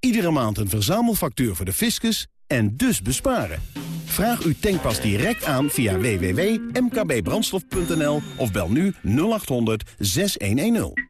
Speaker 32: Iedere maand een verzamelfactuur voor de fiscus en dus besparen. Vraag uw tankpas direct aan via www.mkbbrandstof.nl of bel nu 0800 6110.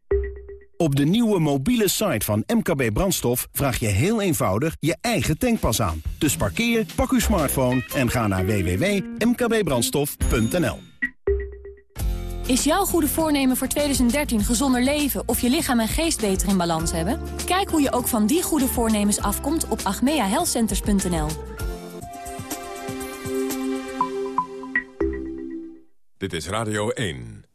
Speaker 32: Op de nieuwe mobiele site van MKB Brandstof vraag je heel eenvoudig je eigen tankpas aan. Dus parkeer, pak uw smartphone en ga naar www.mkbbrandstof.nl.
Speaker 33: Is jouw goede voornemen voor 2013 gezonder leven of je lichaam en geest beter in balans hebben? Kijk hoe je ook van die goede voornemens afkomt op agmeahealthcenters.nl.
Speaker 1: Dit is Radio 1.